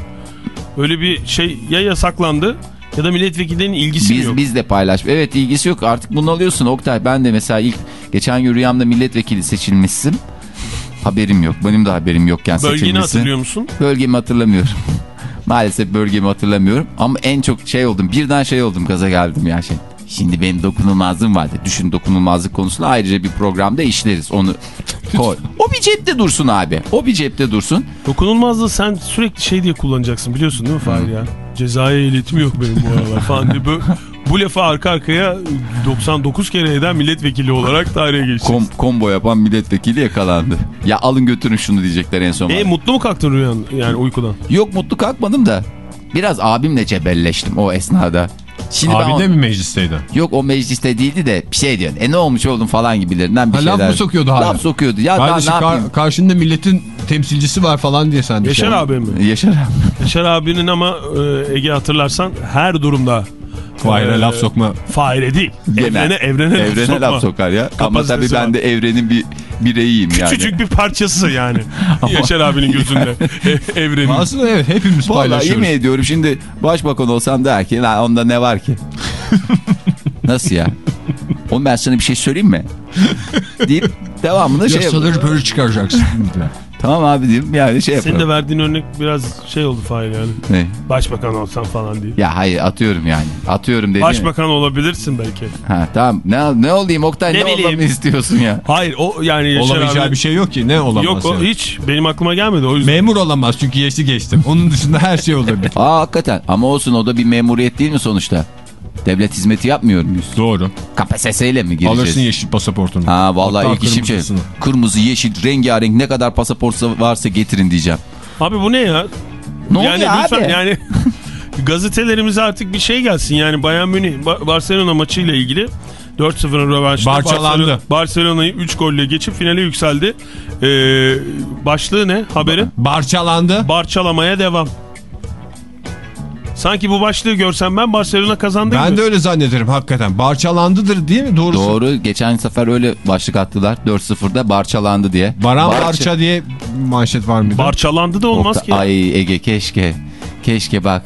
öyle bir şey ya yasaklandı ya da milletvekillerinin ilgisi Biz, yok. biz de paylaş. Evet ilgisi yok artık bunu alıyorsun Oktay. Ben de mesela ilk geçen gün rüyamda milletvekili seçilmişsin. Haberim yok. Benim de haberim yokken Bölgeni seçilmişsin. hatırlıyor musun? Bölgemi hatırlamıyorum. [LAUGHS] Maalesef bölgemi hatırlamıyorum. Ama en çok şey oldum. Birden şey oldum. Gaza geldim ya şey. Şimdi benim dokunulmazlığım vardı. Düşün dokunulmazlık konusunu ayrıca bir programda işleriz. Onu koy. [LAUGHS] O bir cepte dursun abi. O bir cepte dursun. Dokunulmazlığı sen sürekli şey diye kullanacaksın biliyorsun değil mi Fahir ya? Cezaya ehliyetim yok benim bu aralar [LAUGHS] falan diye. Bu, bu lafı arka arkaya 99 kere eden milletvekili olarak tarihe geçeceksin. Kom, combo yapan milletvekili yakalandı. Ya alın götürün şunu diyecekler en son. E bana. mutlu mu kalktın rüyan yani uykudan? Yok mutlu kalkmadım da. Biraz abimle cebelleştim o esnada. Şimdi ben Abi o- de mi meclisteydi? Yok o mecliste değildi de bir şey diyor. E ne olmuş oldun falan gibilerinden bir Ha, şeyler. laf mı sokuyordu hala? Laf sokuyordu. Ya daha Kardeşim ne kar- yapayım? karşında milletin temsilcisi var falan diye sen de Yaşar şey- abi mi? Yaşar abi. Yaşar abinin ama e, Ege hatırlarsan her durumda Fahir'e laf sokma. Fahir'e değil. Genel. Evrene, evrene, laf Evrene sokma. laf sokar ya. Ama Kapasitesi tabii ben var. de evrenin bir bireyiyim yani. Küçücük bir parçası yani. [LAUGHS] Yaşar abinin gözünde. [LAUGHS] E, evrenin. Aslında evet hepimiz Vallahi paylaşıyoruz. yemin ediyorum şimdi başbakan olsam der ki onda ne var ki? [LAUGHS] Nasıl ya? Oğlum ben sana bir şey söyleyeyim mi? deyip devamını şey. Yasaları böyle çıkaracaksın. Tamam abi diyeyim yani şey Senin de yapalım. verdiğin örnek biraz şey oldu Fahir yani. Ne? Başbakan olsan falan diye. Ya hayır atıyorum yani. Atıyorum dediğim. Başbakan olabilirsin belki. Ha tamam. Ne, ne olayım Oktay Ne ne, bileyim. olmamı istiyorsun ya? Hayır o yani Yaşar Olamayacağı abi... bir şey yok ki. Ne olamaz? Yok o yani? hiç benim aklıma gelmedi o yüzden. Memur olamaz çünkü yaşı geçti. Onun dışında her şey olabilir. Aa hakikaten ama olsun o da bir memuriyet değil mi sonuçta? Devlet hizmeti yapmıyor muyuz? Doğru. KPSS ile mi gireceğiz? Alırsın yeşil pasaportunu. Ha vallahi Hatta ilk işim şey. Kırmızı, yeşil, rengarenk ne kadar pasaport varsa getirin diyeceğim. Abi bu ne ya? Ne yani oluyor lütfen abi? yani [LAUGHS] gazetelerimize artık bir şey gelsin. Yani Bayern Münih Ba- Barcelona maçıyla ilgili 4-0'ın rövanşında Barçalandı. Barcelona- Barcelona'yı 3 golle geçip finale yükseldi. Ee, başlığı ne haberin? Barçalandı. Barçalamaya devam. Sanki bu başlığı görsem ben Barcelona kazandı Ben gibi. de öyle zannederim hakikaten. Barçalandıdır değil mi? Doğrusu. Doğru. Geçen sefer öyle başlık attılar. 4-0'da barçalandı diye. Baran Barça- Barça diye manşet var mıydı? Barçalandı da olmaz Okta- ki. Ay Ege keşke. Keşke bak.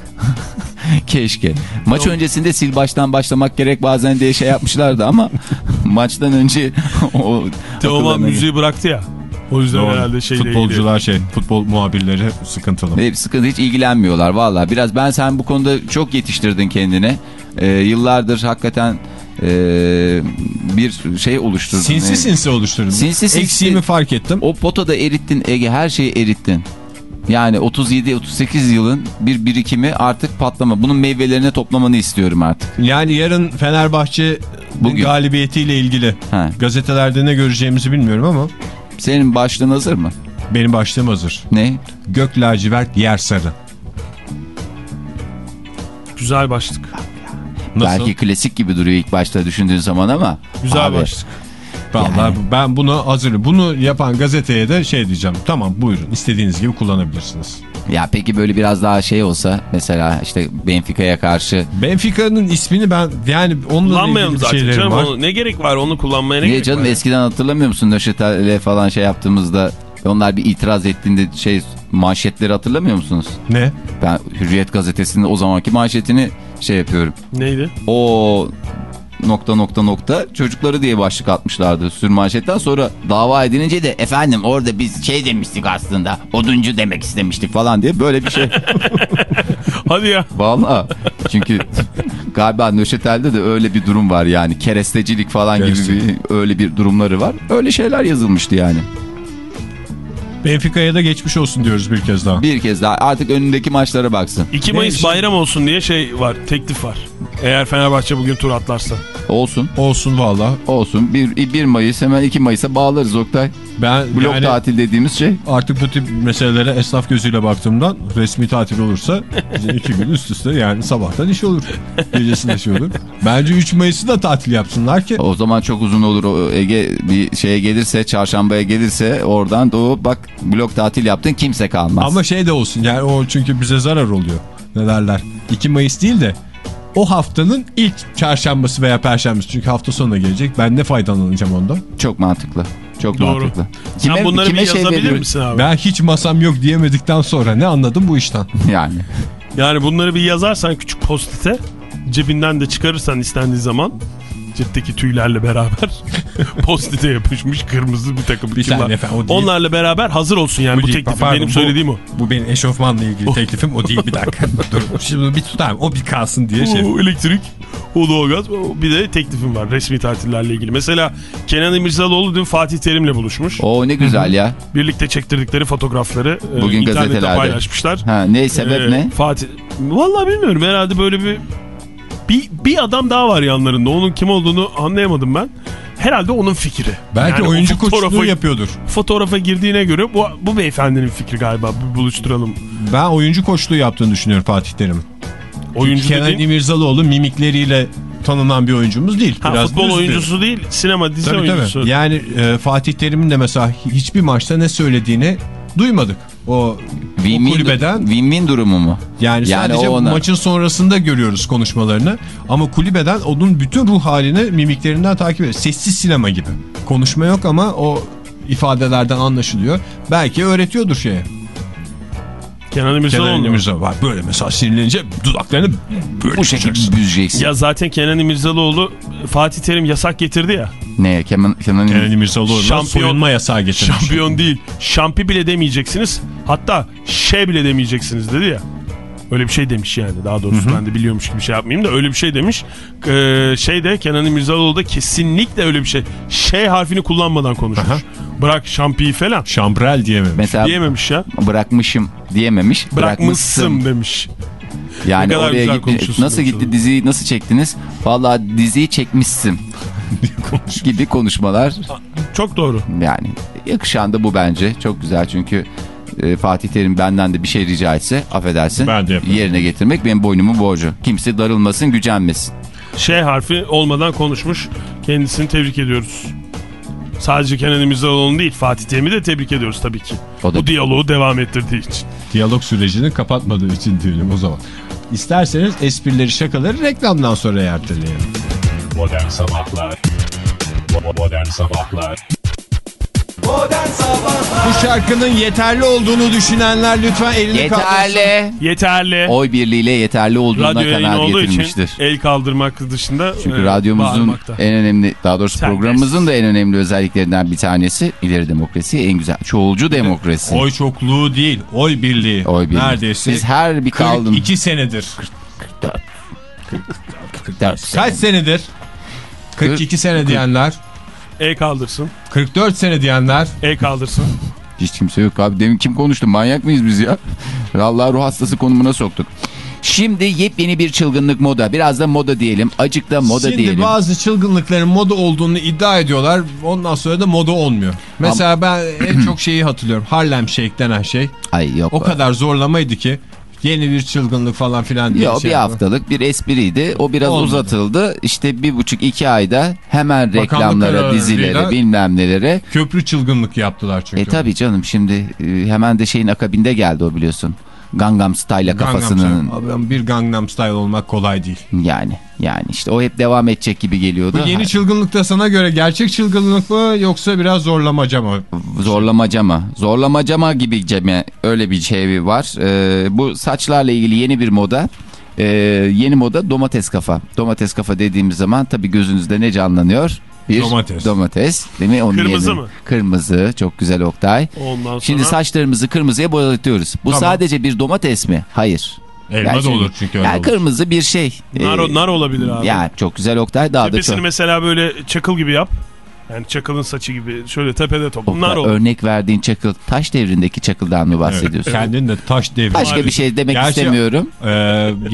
[LAUGHS] keşke. Maç öncesinde sil baştan başlamak gerek bazen diye şey yapmışlardı ama [LAUGHS] maçtan önce [LAUGHS] o Teoman müziği bıraktı ya. O yüzden Doğru. herhalde şeyle Futbolcular şey, futbol muhabirleri sıkıntılı. Ve sıkıntı hiç ilgilenmiyorlar valla. Biraz ben sen bu konuda çok yetiştirdin kendine. Ee, yıllardır hakikaten e, bir şey oluşturdun. Sinsi Ee, sinsi oluşturdum. Sinsi sinsi- Eksiğimi fark ettim. O potada erittin Ege her şeyi erittin. Yani 37-38 yılın bir birikimi artık patlama. Bunun meyvelerini toplamanı istiyorum artık. Yani yarın Fenerbahçe Bugün. galibiyetiyle ilgili Ha. gazetelerde ne göreceğimizi bilmiyorum ama Senin başlığın hazır mı? benim başlığım hazır. Ne? Gök lacivert yer sarı. Güzel başlık. Nasıl? Belki klasik gibi duruyor ilk başta düşündüğün zaman ama. Güzel abi, başlık. Vallahi Yani. ben bunu hazırım. Bunu yapan gazeteye de şey diyeceğim. Tamam buyurun istediğiniz gibi kullanabilirsiniz. Ya peki böyle biraz daha şey olsa mesela işte Benfica'ya karşı Benfica'nın ismini ben yani onunla Kullanmayalım ilgili bir zaten canım. var. Onu- ne gerek var onu kullanmaya ne Niye gerek canım var? eskiden hatırlamıyor musun Nöşetel'e falan şey yaptığımızda onlar bir itiraz ettiğinde şey manşetleri hatırlamıyor musunuz? Ne? Ben Hürriyet gazetesinin o zamanki manşetini şey yapıyorum. Neydi? O nokta nokta nokta çocukları diye başlık atmışlardı sür manşetten sonra dava edilince de efendim orada biz şey demiştik aslında oduncu demek istemiştik falan diye böyle bir şey. [LAUGHS] Hadi ya. Valla çünkü galiba Nöşetel'de de öyle bir durum var yani kerestecilik falan Kereste. gibi bir, öyle bir durumları var. Öyle şeyler yazılmıştı yani. Benfica'ya da geçmiş olsun diyoruz bir kez daha. Bir kez daha artık önündeki maçlara baksın. 2 Ne Mayıs işin? bayram olsun diye şey var. Teklif var. Eğer Fenerbahçe bugün tur atlarsa. Olsun Olsun valla. olsun 1, 1 Mayıs hemen 2 Mayıs'a bağlarız Oktay. Ben Blok yani tatil dediğimiz şey. artık bu tip meselelere esnaf gözüyle baktığımdan resmi tatil olursa iki gün üst üste yani sabahtan iş olur. Gecesinde iş olur. Bence 3 Mayıs'ı da tatil yapsınlar ki. O zaman çok uzun olur o Ege bir şeye gelirse çarşambaya gelirse oradan doğup bak blok tatil yaptın kimse kalmaz. Ama şey de olsun yani o çünkü bize zarar oluyor. Ne derler? 2 Mayıs değil de o haftanın ilk çarşambası veya perşembesi. Çünkü hafta sonuna gelecek. Ben ne faydalanacağım ondan? Çok mantıklı. Çok Doğru. mantıklı. Sen bunları bir yazabilir veriyoruz? misin abi? Ben hiç masam yok diyemedikten sonra ne anladım bu işten? [LAUGHS] Yani. Yani bunları bir yazarsan küçük postite cebinden de çıkarırsan istendiği zaman cepteki tüylerle beraber [LAUGHS] postite yapışmış kırmızı bir takım Bir saniye efendim. Onlarla beraber hazır olsun yani bu, değil, teklifim. pardon, Benim bu- söylediğim o. Bu benim eşofmanla ilgili teklifim o değil bir dakika. [LAUGHS] Dur şimdi bir tutayım o bir kalsın diye şey. O elektrik, o doğalgaz, bir de teklifim var resmi tatillerle ilgili. Mesela Kenan İmirzalıoğlu dün Fatih Terim'le buluşmuş. O ne güzel ya. Birlikte çektirdikleri fotoğrafları e, Bugün internette gazetelerde. paylaşmışlar. Ha, ne sebep Ee, ne? Fatih. Vallahi bilmiyorum herhalde böyle bir bir, bir adam daha var yanlarında. Onun kim olduğunu anlayamadım ben. Herhalde onun fikri. Belki Yani oyuncu koçluğu yapıyordur. Fotoğrafa girdiğine göre bu, bu beyefendinin fikri galiba. Bir buluşturalım. Ben oyuncu koçluğu yaptığını düşünüyorum Fatih Terim'in. Oyuncu Kenan dediğin... İmirzalıoğlu mimikleriyle tanınan bir oyuncumuz değil. Ha, Biraz futbol düz bir- oyuncusu değil, sinema dizi Tabii oyuncusu. tabii. Yani e, Fatih Terim'in de mesela hiçbir maçta ne söylediğini duymadık. O, o Win-win, kulübeden win-win durumu mu? yani, Yani sadece ona- maçın sonrasında görüyoruz konuşmalarını. Ama kulübeden onun bütün ruh halini mimiklerinden takip ediyoruz. Sessiz sinema gibi. Konuşma yok ama o ifadelerden anlaşılıyor. Belki öğretiyordur şeye. Kenan Kenan İmirzalıoğlu. İmirzalıoğlu var. Böyle mesela sinirlenince dudaklarını böyle Bu şekilde tutacaksın. büzeceksin. Ya zaten Kenan İmirzalıoğlu Fatih Terim yasak getirdi ya. Ne? Kenan, Kenan, Kenan İmirzalıoğlu'na Şampiyon- soyunma yasağı getirmiş. Şampiyon değil. Şampi bile demeyeceksiniz. Hatta şey bile demeyeceksiniz dedi ya. Öyle bir şey demiş yani. Daha doğrusu ben de biliyormuş gibi şey yapmayayım da öyle bir şey demiş. Ee, şey de Kenan İmirzalıoğlu da kesinlikle öyle bir şey. Şey harfini kullanmadan konuşmuş. Aha. Bırak şampiyi falan. Şambrel diyememiş. Mesela Diyememiş ya. bırakmışım diyememiş. Bırakmışsın demiş. Yani Ne kadar oraya güzel gitti. Nasıl gitti oğlum. diziyi nasıl çektiniz? Vallahi diziyi çekmişsin [LAUGHS] gibi konuşmalar. Çok doğru. Yani yakışan da bu bence. Çok güzel çünkü e, Fatih Terim benden de bir şey rica etse affedersin. Ben de yaparım. Yerine getirmek benim boynumun borcu. Kimse darılmasın gücenmesin. Şey harfi olmadan konuşmuş. Kendisini tebrik ediyoruz. Sadece Kenan İmirzalıoğlu'nu değil Fatih Terim'i de tebrik ediyoruz tabii ki. O da- Bu diyaloğu devam ettirdiği için. Diyalog sürecini kapatmadığı için diyelim o zaman. İsterseniz esprileri şakaları reklamdan sonra erteleyelim. Modern Sabahlar Modern Sabahlar Bu şarkının yeterli olduğunu düşünenler lütfen elini kaldırsın. Yeterli. Yeterli. Oy birliğiyle yeterli olduğuna Radyo olduğu için el kaldırmak dışında Çünkü e, radyomuzun bağırmakta. en önemli, daha doğrusu Serbest. programımızın da en önemli özelliklerinden bir tanesi ileri demokrasi, en güzel çoğulcu demokrasi. Oy çokluğu değil, oy birliği. Oy birliği. Neredeyse Biz her bir kaldım. 42 senedir. 44 sene. Kaç senedir? 42 sene diyenler, El kaldırsın. 44 sene diyenler. El kaldırsın. Hiç kimse yok abi. Demin kim konuştu? Manyak mıyız biz ya? Vallahi ruh hastası konumuna soktuk. Şimdi yepyeni bir çılgınlık moda. Biraz da moda diyelim. Acık da moda Şimdi diyelim. bazı çılgınlıkların moda olduğunu iddia ediyorlar. Ondan sonra da moda olmuyor. Mesela ben en çok şeyi hatırlıyorum. Harlem Shake denen şey. Ay yok. O kadar zorlamaydı ki yeni bir çılgınlık falan filan diye. Yok şey bir haftalık bir espriydi. O biraz Olmadı. uzatıldı. İşte bir buçuk iki ayda hemen reklamlara, dizilere, bilmem nelere. Köprü çılgınlık yaptılar çünkü. E tabi canım şimdi e, hemen de şeyin akabinde geldi o biliyorsun. Gangnam Style'a Gangnam kafasının Style. Abi bir Gangnam Style olmak kolay değil. yani yani işte o hep devam edecek gibi geliyordu. Bu yeni çılgınlık da sana göre gerçek çılgınlık mı yoksa biraz zorlamaca mı? Zorlamaca mı? Zorlamaca mı gibi ceme öyle bir şey var. Ee, bu saçlarla ilgili yeni bir moda. Ee, yeni moda domates kafa. Domates kafa dediğimiz zaman tabii gözünüzde ne canlanıyor? Bir Domates. Domates değil mi? Onun Kırmızı yerine- mı? Kırmızı. Çok güzel Oktay. Ondan sonra Şimdi saçlarımızı kırmızıya boyatıyoruz. Bu Tamam. sadece bir domates mi? Hayır. Elma da Gerçekten- olur çünkü öyle Yani olur. kırmızı bir şey. nar, Ee, nar olabilir abi. Yani çok güzel Oktay. Daha da Tepesini çok. mesela böyle çakıl gibi yap. Yani çakılın saçı gibi şöyle tepede top. Nar olur. örnek verdiğin çakıl taş devrindeki çakıldan mı bahsediyorsun? Kendin de taş devri. Başka Maalesef. bir şey demek Gerçi- istemiyorum. Ee,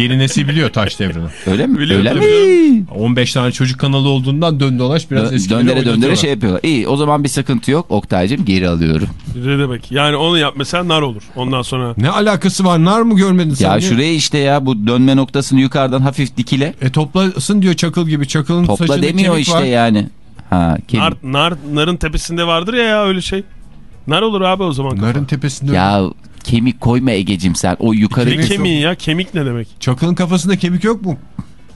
yeni nesil biliyor taş devrini. Öyle mi? Biliyorum Öyle mi? 15 tane çocuk kanalı olduğundan dön dolaş biraz Dö- eskileri Döndere döndere şey yapıyorlar. İyi o zaman bir sıkıntı yok. Oktay'cım geri alıyorum. Ne demek? Yani onu yap mesela nar olur. Ondan sonra Ne alakası var? Nar mı görmedin sen? Ya diye? şuraya işte ya bu dönme noktasını yukarıdan hafif dikile. E toplasın diyor çakıl gibi. Çakılın Topla demiyor işte var. yani. Ha, kim? nar, nar, narın tepesinde vardır ya ya öyle şey. Nar olur abi o zaman. Narın tepesinde. Ya kemik koyma Egecim sen. O yukarı Ne kemiği ya? Kemik ne demek? Çakılın kafasında kemik yok mu?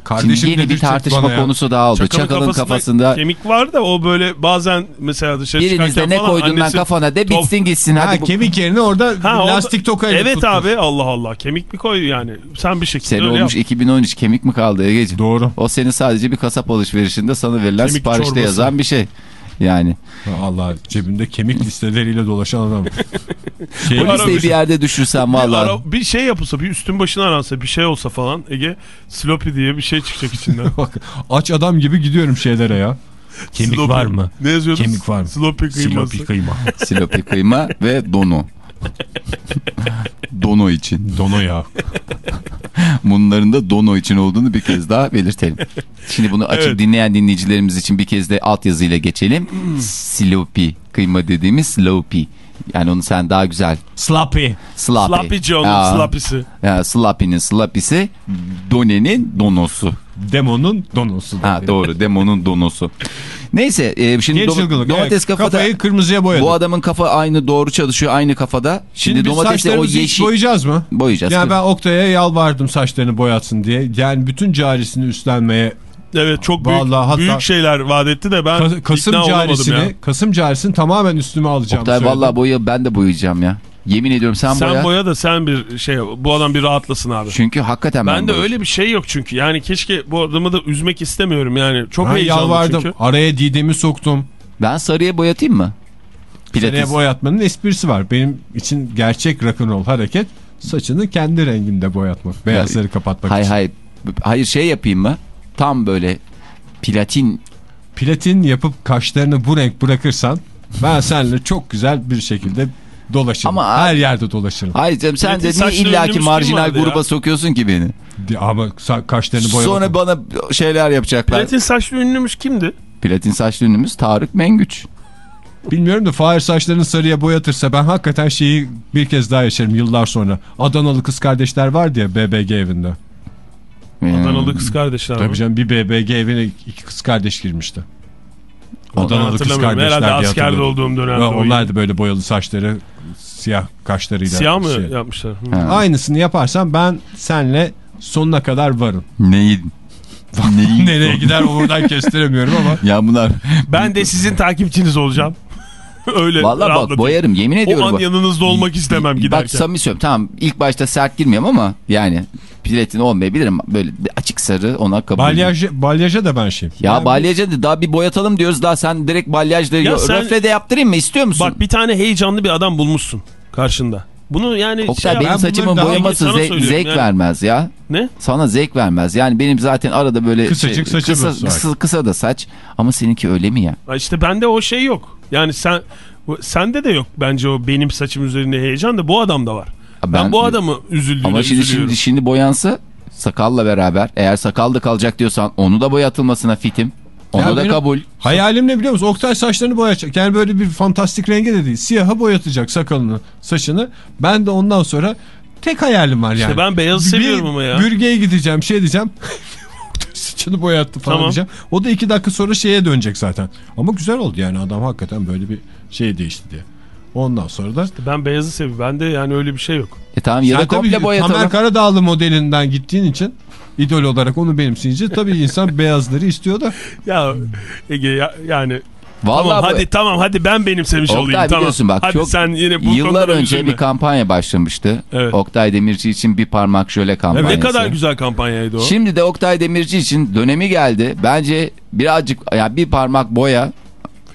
Şimdi Kardeşim yeni bir tartışma konusu daha oldu. Çakalın, kafasında, kemik var da o böyle bazen mesela dışarı birinizde çıkarken ne koydun annesi- kafana de Top- bitsin gitsin. Ha, Hadi bu... kemik yerine orada Ha, lastik tokayla Evet tuttun. abi Allah Allah kemik mi koy yani sen bir şekilde öyle olmuş yap. 2013 kemik mi kaldı Egeciğim? Doğru. O senin sadece bir kasap alışverişinde sana verilen Kemik siparişte çorbası. yazan bir şey. Yani. Allah cebinde kemik listeleriyle dolaşan adam. [LAUGHS] Şey, O listeyi bir yerde düşürsen Bir, valla. ara- bir şey yapılsa bir üstün başına aransa bir şey olsa falan Ege sloppy diye bir şey çıkacak içinden. [LAUGHS] Bak aç adam gibi gidiyorum şeylere ya. Kemik Sloppy. var mı? Ne yazıyordu? Kemik var mı? Sloppy kıyması. Silopi kıyma. [LAUGHS] Silopi kıyma ve dono. dono için. Dono ya. Bunların da dono için olduğunu bir kez daha belirtelim. [LAUGHS] Şimdi bunu açıp Evet. dinleyen dinleyicilerimiz için bir kez de altyazıyla geçelim. Silopi kıyma dediğimiz sloppy. Yani onu sen daha güzel. Sloppy. Sloppy. Sloppy John'un sloppy'si. Sloppy'nin sloppy'si Done'nin donosu. Demonun donosu. Ha doğru demonun donosu. Neyse e, şimdi Genç dom- çılgınlık. domates Evet, kafada Kafayı kırmızıya boyadı. bu adamın kafa aynı doğru çalışıyor aynı kafada. Şimdi, Şimdi domatesle o yeşil boyayacağız mı? boyayacağız. Yani ben Oktay'a yalvardım saçlarını boyatsın diye. Yani bütün carisini üstlenmeye Evet çok büyük, Vallahi hatta- büyük şeyler vaat etti de ben Ka- Kasım ikna olamadım carisini, ya. Kasım carisini tamamen üstüme alacağım. Oktay vallahi boya ben de boyayacağım ya. Yemin ediyorum sen, Sen boya. boya. da sen bir şey bu adam bir rahatlasın abi. Çünkü hakikaten ben, Ben de boyayacağım. öyle bir şey yok çünkü. Yani keşke bu adamı da üzmek istemiyorum yani. Çok Ben heyecanlı yalvardım. çünkü. Araya Didem'i soktum. Ben sarıya boyatayım mı? Pilates. boyatmanın esprisi var. Benim için gerçek rock'n'roll hareket saçını kendi renginde boyatmak. Beyazları kapatmak Hay için. hay. Hayır şey yapayım mı? Tam böyle platin Platin yapıp kaşlarını bu renk bırakırsan ben seninle çok güzel bir şekilde dolaşırım. Ama- Her yerde dolaşırım. Hayır canım sen Platin de niye illaki marjinal gruba ya? sokuyorsun ki beni? Ama kaşlarını boyamak. Sonra bana şeyler yapacaklar. Platin saçlı ünlümüş kimdi? Platin saçlı ünlümüz Tarık Mengüç. Bilmiyorum da Fahir saçlarını sarıya boyatırsa ben hakikaten şeyi bir kez daha yaşarım yıllar sonra. Adanalı kız kardeşler vardı ya BBG evinde. Hmm. Adanalı kız kardeşler. mi? Tabii canım bir BBG evine iki kız kardeş girmişti. Adanalı kız kardeşler Herhalde diye askerde olduğum dönemde. O Onlar da böyle boyalı saçları siyah kaşlarıyla. Siyah mı şey. yapmışlar? Hı. Ha. Aynısını yaparsam ben senle sonuna kadar varım. Neyi? [LAUGHS] Neyi? Nereye gider oradan kestiremiyorum ama. [LAUGHS] Ya bunlar Ben de sizin takipçiniz olacağım. [LAUGHS] Öyle Vallahi bak boyarım yemin ediyorum. O an bak. yanınızda olmak istemem Bak giderken. samimi söylüyorum tamam ilk başta sert girmiyorum ama yani platin olmayabilirim. Böyle açık sarı ona kabul. Balyaj, balyaja da ben şeyim. Ya Yani balyaja da daha bir boyatalım diyoruz daha sen direkt balyajda Ya sen- röfle de yaptırayım mı istiyor musun? Bak bir tane heyecanlı bir adam bulmuşsun karşında. Bunu yani Oktay şey benim saçımın boyaması sana zevk, yani. vermez ya. Ne? Sana zevk vermez. Yani benim zaten arada böyle Kısacık saçımız kısa, kısa, kısa da saç ama seninki öyle mi ya? İşte bende o şey yok. Yani sen sende de yok bence o benim saçım üzerinde heyecan da bu adamda var. Ben, Ben- bu adamı üzüldüğüne Ama şimdi üzülüyorum. şimdi şimdi boyansa sakalla beraber eğer sakal da kalacak diyorsan onu da boyatılmasına fitim. Onu Ya da kabul. Hayalim ne biliyor musun? Oktay saçlarını boyayacak. Yani böyle bir fantastik renge de değil. Siyaha boyatacak sakalını, saçını. Ben de ondan sonra tek hayalim var yani. ben beyazı Bir seviyorum ama ya. Bürgeye gideceğim şey diyeceğim. [LAUGHS] Oktay saçını boyattı falan Tamam. diyeceğim. O da iki dakika sonra şeye dönecek zaten. Ama güzel oldu yani adam hakikaten böyle bir şey değişti diye. Ondan sonra da Ben beyazı seviyorum. Bende yani öyle bir şey yok. E tamam ya da Sen tabii komple boyatalım. Tamer Karadağlı modelinden gittiğin için idol olarak onu benimseyince tabii insan [LAUGHS] beyazları istiyor da. Ya Ege ya, yani Vallahi tamam bu- hadi tamam hadi ben benimsemiş Oktay olayım tamam. biliyorsun bak hadi çok sen yine bu yıllar önce üzülme. bir kampanya başlamıştı. Evet. Oktay Demirci için bir parmak jöle kampanyası. Ne kadar güzel kampanyaydı o. Şimdi de Oktay Demirci için dönemi geldi. Bence birazcık yani bir parmak boya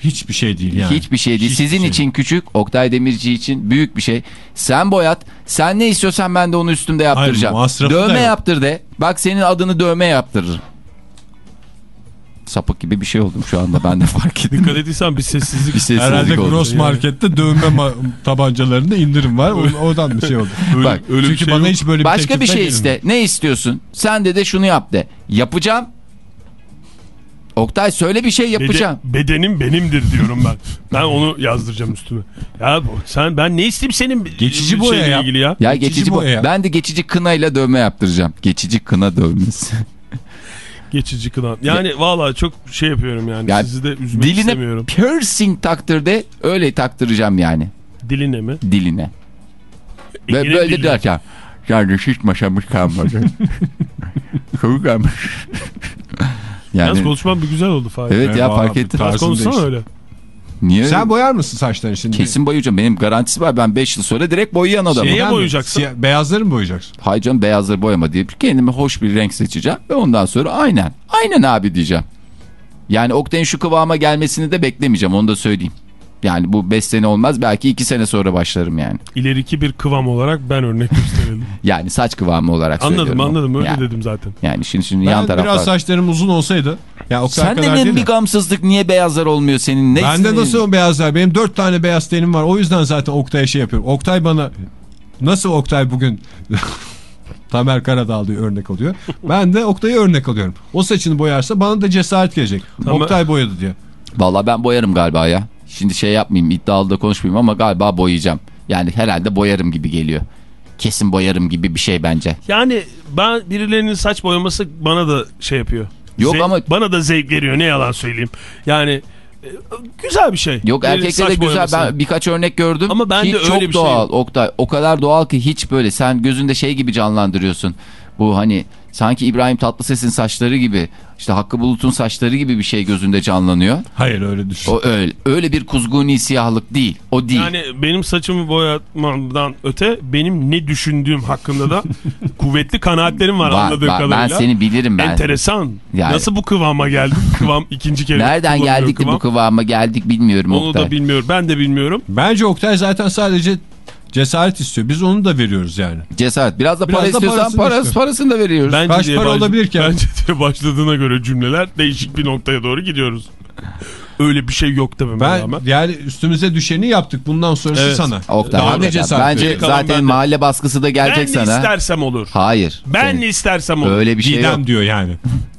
Hiçbir şey değil yani. hiçbir şey değil. Hiçbir Sizin şey. için küçük, Oktay Demirci için büyük bir şey. Sen boyat. Sen ne istiyorsan ben de onu üstümde yaptıracağım. da dövme yok. yaptır de. Bak senin adını dövme yaptırırım. Sapık gibi bir şey oldum şu anda ben de fark ettim. Dikkat ettiysen bir sessizlik. [LAUGHS] bir sessizlik Herhalde oldu. Gross Market'te dövme tabancalarında indirim var. Oradan bir şey oldu. Öyle- Bak, öyle Çünkü şey bana yok. hiç böyle bir Başka bir şey iste. Ne istiyorsun? Sen de de şunu yap de. Yapacağım. Oktay söyle bir şey Bede- yapacağım. bedenim benimdir diyorum ben. Ben onu yazdıracağım üstüme. Ya sen ben ne isteyeyim senin Geçici boya yap. ilgili ya. Ya Geçici geçici, bu. boya yap. Ben de geçici kınayla dövme yaptıracağım. Geçici kına dövmesi. Geçici kılan. Yani vallahi çok şey yapıyorum yani. Ya, Sizi de üzmek Diline istemiyorum. piercing taktır de öyle taktıracağım yani. Diline mi? Diline. Ve Ege'nin böyle diline. derken yani hiç maşamız kalmadı. [LAUGHS] Kavuk kalmış. Yalnız yani konuşmam bir güzel oldu Fahir. evet ya fark ettim. tarzın Az konuşsana öyle. Niye? Sen boyar mısın saçlarını şimdi? Kesin boyayacağım. Benim garantisi var. Ben 5 yıl sonra direkt boyayan adamım. Mi? boyayacaksın? Siyah- beyazları mı boyayacaksın? Hay canım beyazları boyama diye kendime hoş bir renk seçeceğim ve ondan sonra aynen aynen abi diyeceğim. Yani Oktay'ın şu kıvama gelmesini de beklemeyeceğim onu da söyleyeyim. Yani bu 5 sene olmaz belki 2 sene sonra başlarım yani. İleriki bir kıvam olarak ben örnek gösterelim. [LAUGHS] Yani saç kıvamı olarak anladım söylüyorum. anladım öyle yani, dedim zaten. Yani şimdi şimdi Ben yan taraflar. biraz saçlarım uzun olsaydı. Ya o kadar kadar değil ne de. bir gamsızlık niye beyazlar olmuyor senin? Ne Bende nasıl o beyazlar? Benim dört tane beyaz tenim var. O yüzden zaten Oktay'a şey yapıyorum. Oktay bana nasıl Oktay bugün [LAUGHS] Tamer Karadağ diye örnek alıyor. Ben de Oktay'ı örnek alıyorum. O saçını boyarsa bana da cesaret gelecek. Tamer- Oktay boyadı diye. Valla ben boyarım galiba ya. Şimdi şey yapmayayım iddialı da konuşmayayım ama galiba boyayacağım. Yani herhalde boyarım gibi geliyor. Kesin boyarım gibi bir şey bence. Yani ben birilerinin saç boyaması bana da şey yapıyor. Yok Zevk- ama- Bana da zevk veriyor ne yalan söyleyeyim. Yani e, güzel bir şey. Yok erkekte de güzel. boyaması. Ben birkaç örnek gördüm. Ama ben de hiç öyle çok bir şey doğal yok. Oktay. O kadar doğal ki hiç böyle sen gözünde şey gibi canlandırıyorsun. Bu hani sanki İbrahim Tatlıses'in saçları gibi işte Hakkı Bulut'un saçları gibi bir şey gözünde canlanıyor. Hayır öyle düşün. O öyle öyle bir kuzguni siyahlık değil. O değil. Yani benim saçımı boyatmamdan öte benim ne düşündüğüm hakkında da [LAUGHS] kuvvetli kanaatlerim var, Var, anladığım var. kadarıyla. ben seni bilirim ben. Enteresan. Yani- Nasıl bu kıvama geldim? Kıvam ikinci kere. Nereden geldik kıvam. bu kıvama geldik bilmiyorum Onu Oktay. da bilmiyorum. Ben de bilmiyorum. Bence Oktay zaten sadece cesaret istiyor. Biz onu da veriyoruz yani. Cesaret. Biraz da Biraz para da istiyorsan parasını parası, istiyor. parasını da veriyoruz. Bence Kaç para baş- olabilir ki? Bence diye başladığına göre cümleler değişik bir noktaya doğru gidiyoruz. Öyle bir şey yok dememe Ben rağmen. yani üstümüze düşeni yaptık. Bundan sonrası Evet. sana. Oktay, Daha ne cesaret Bence zaten bende. mahalle baskısı da Ben gelecek ne sana. istersem olur. Hayır. Ben Senin- istersem olur. Öyle bir şey Didem yok. diyor yani.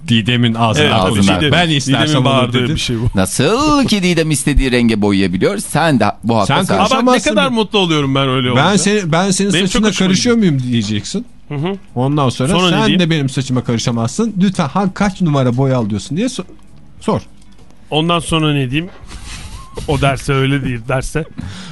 Didem'in ağzına Evet, ağzına. Didem- Ben olur bağırdığı bir şey bu. Nasıl ki Didem istediği renge boyayabiliyor. Sen de bu hakka Sen sahip. Ne kadar mutlu oluyorum ben öyle Ben olunca. seni ben senin Benim saçına karışıyor muyum diyeceksin. Hı hı. Ondan sonra, Sonra sen de benim saçıma karışamazsın. Lütfen ha, kaç numara boy al diyorsun diye so- sor. Ondan sonra ne diyeyim? [LAUGHS] O derse öyle değil derse.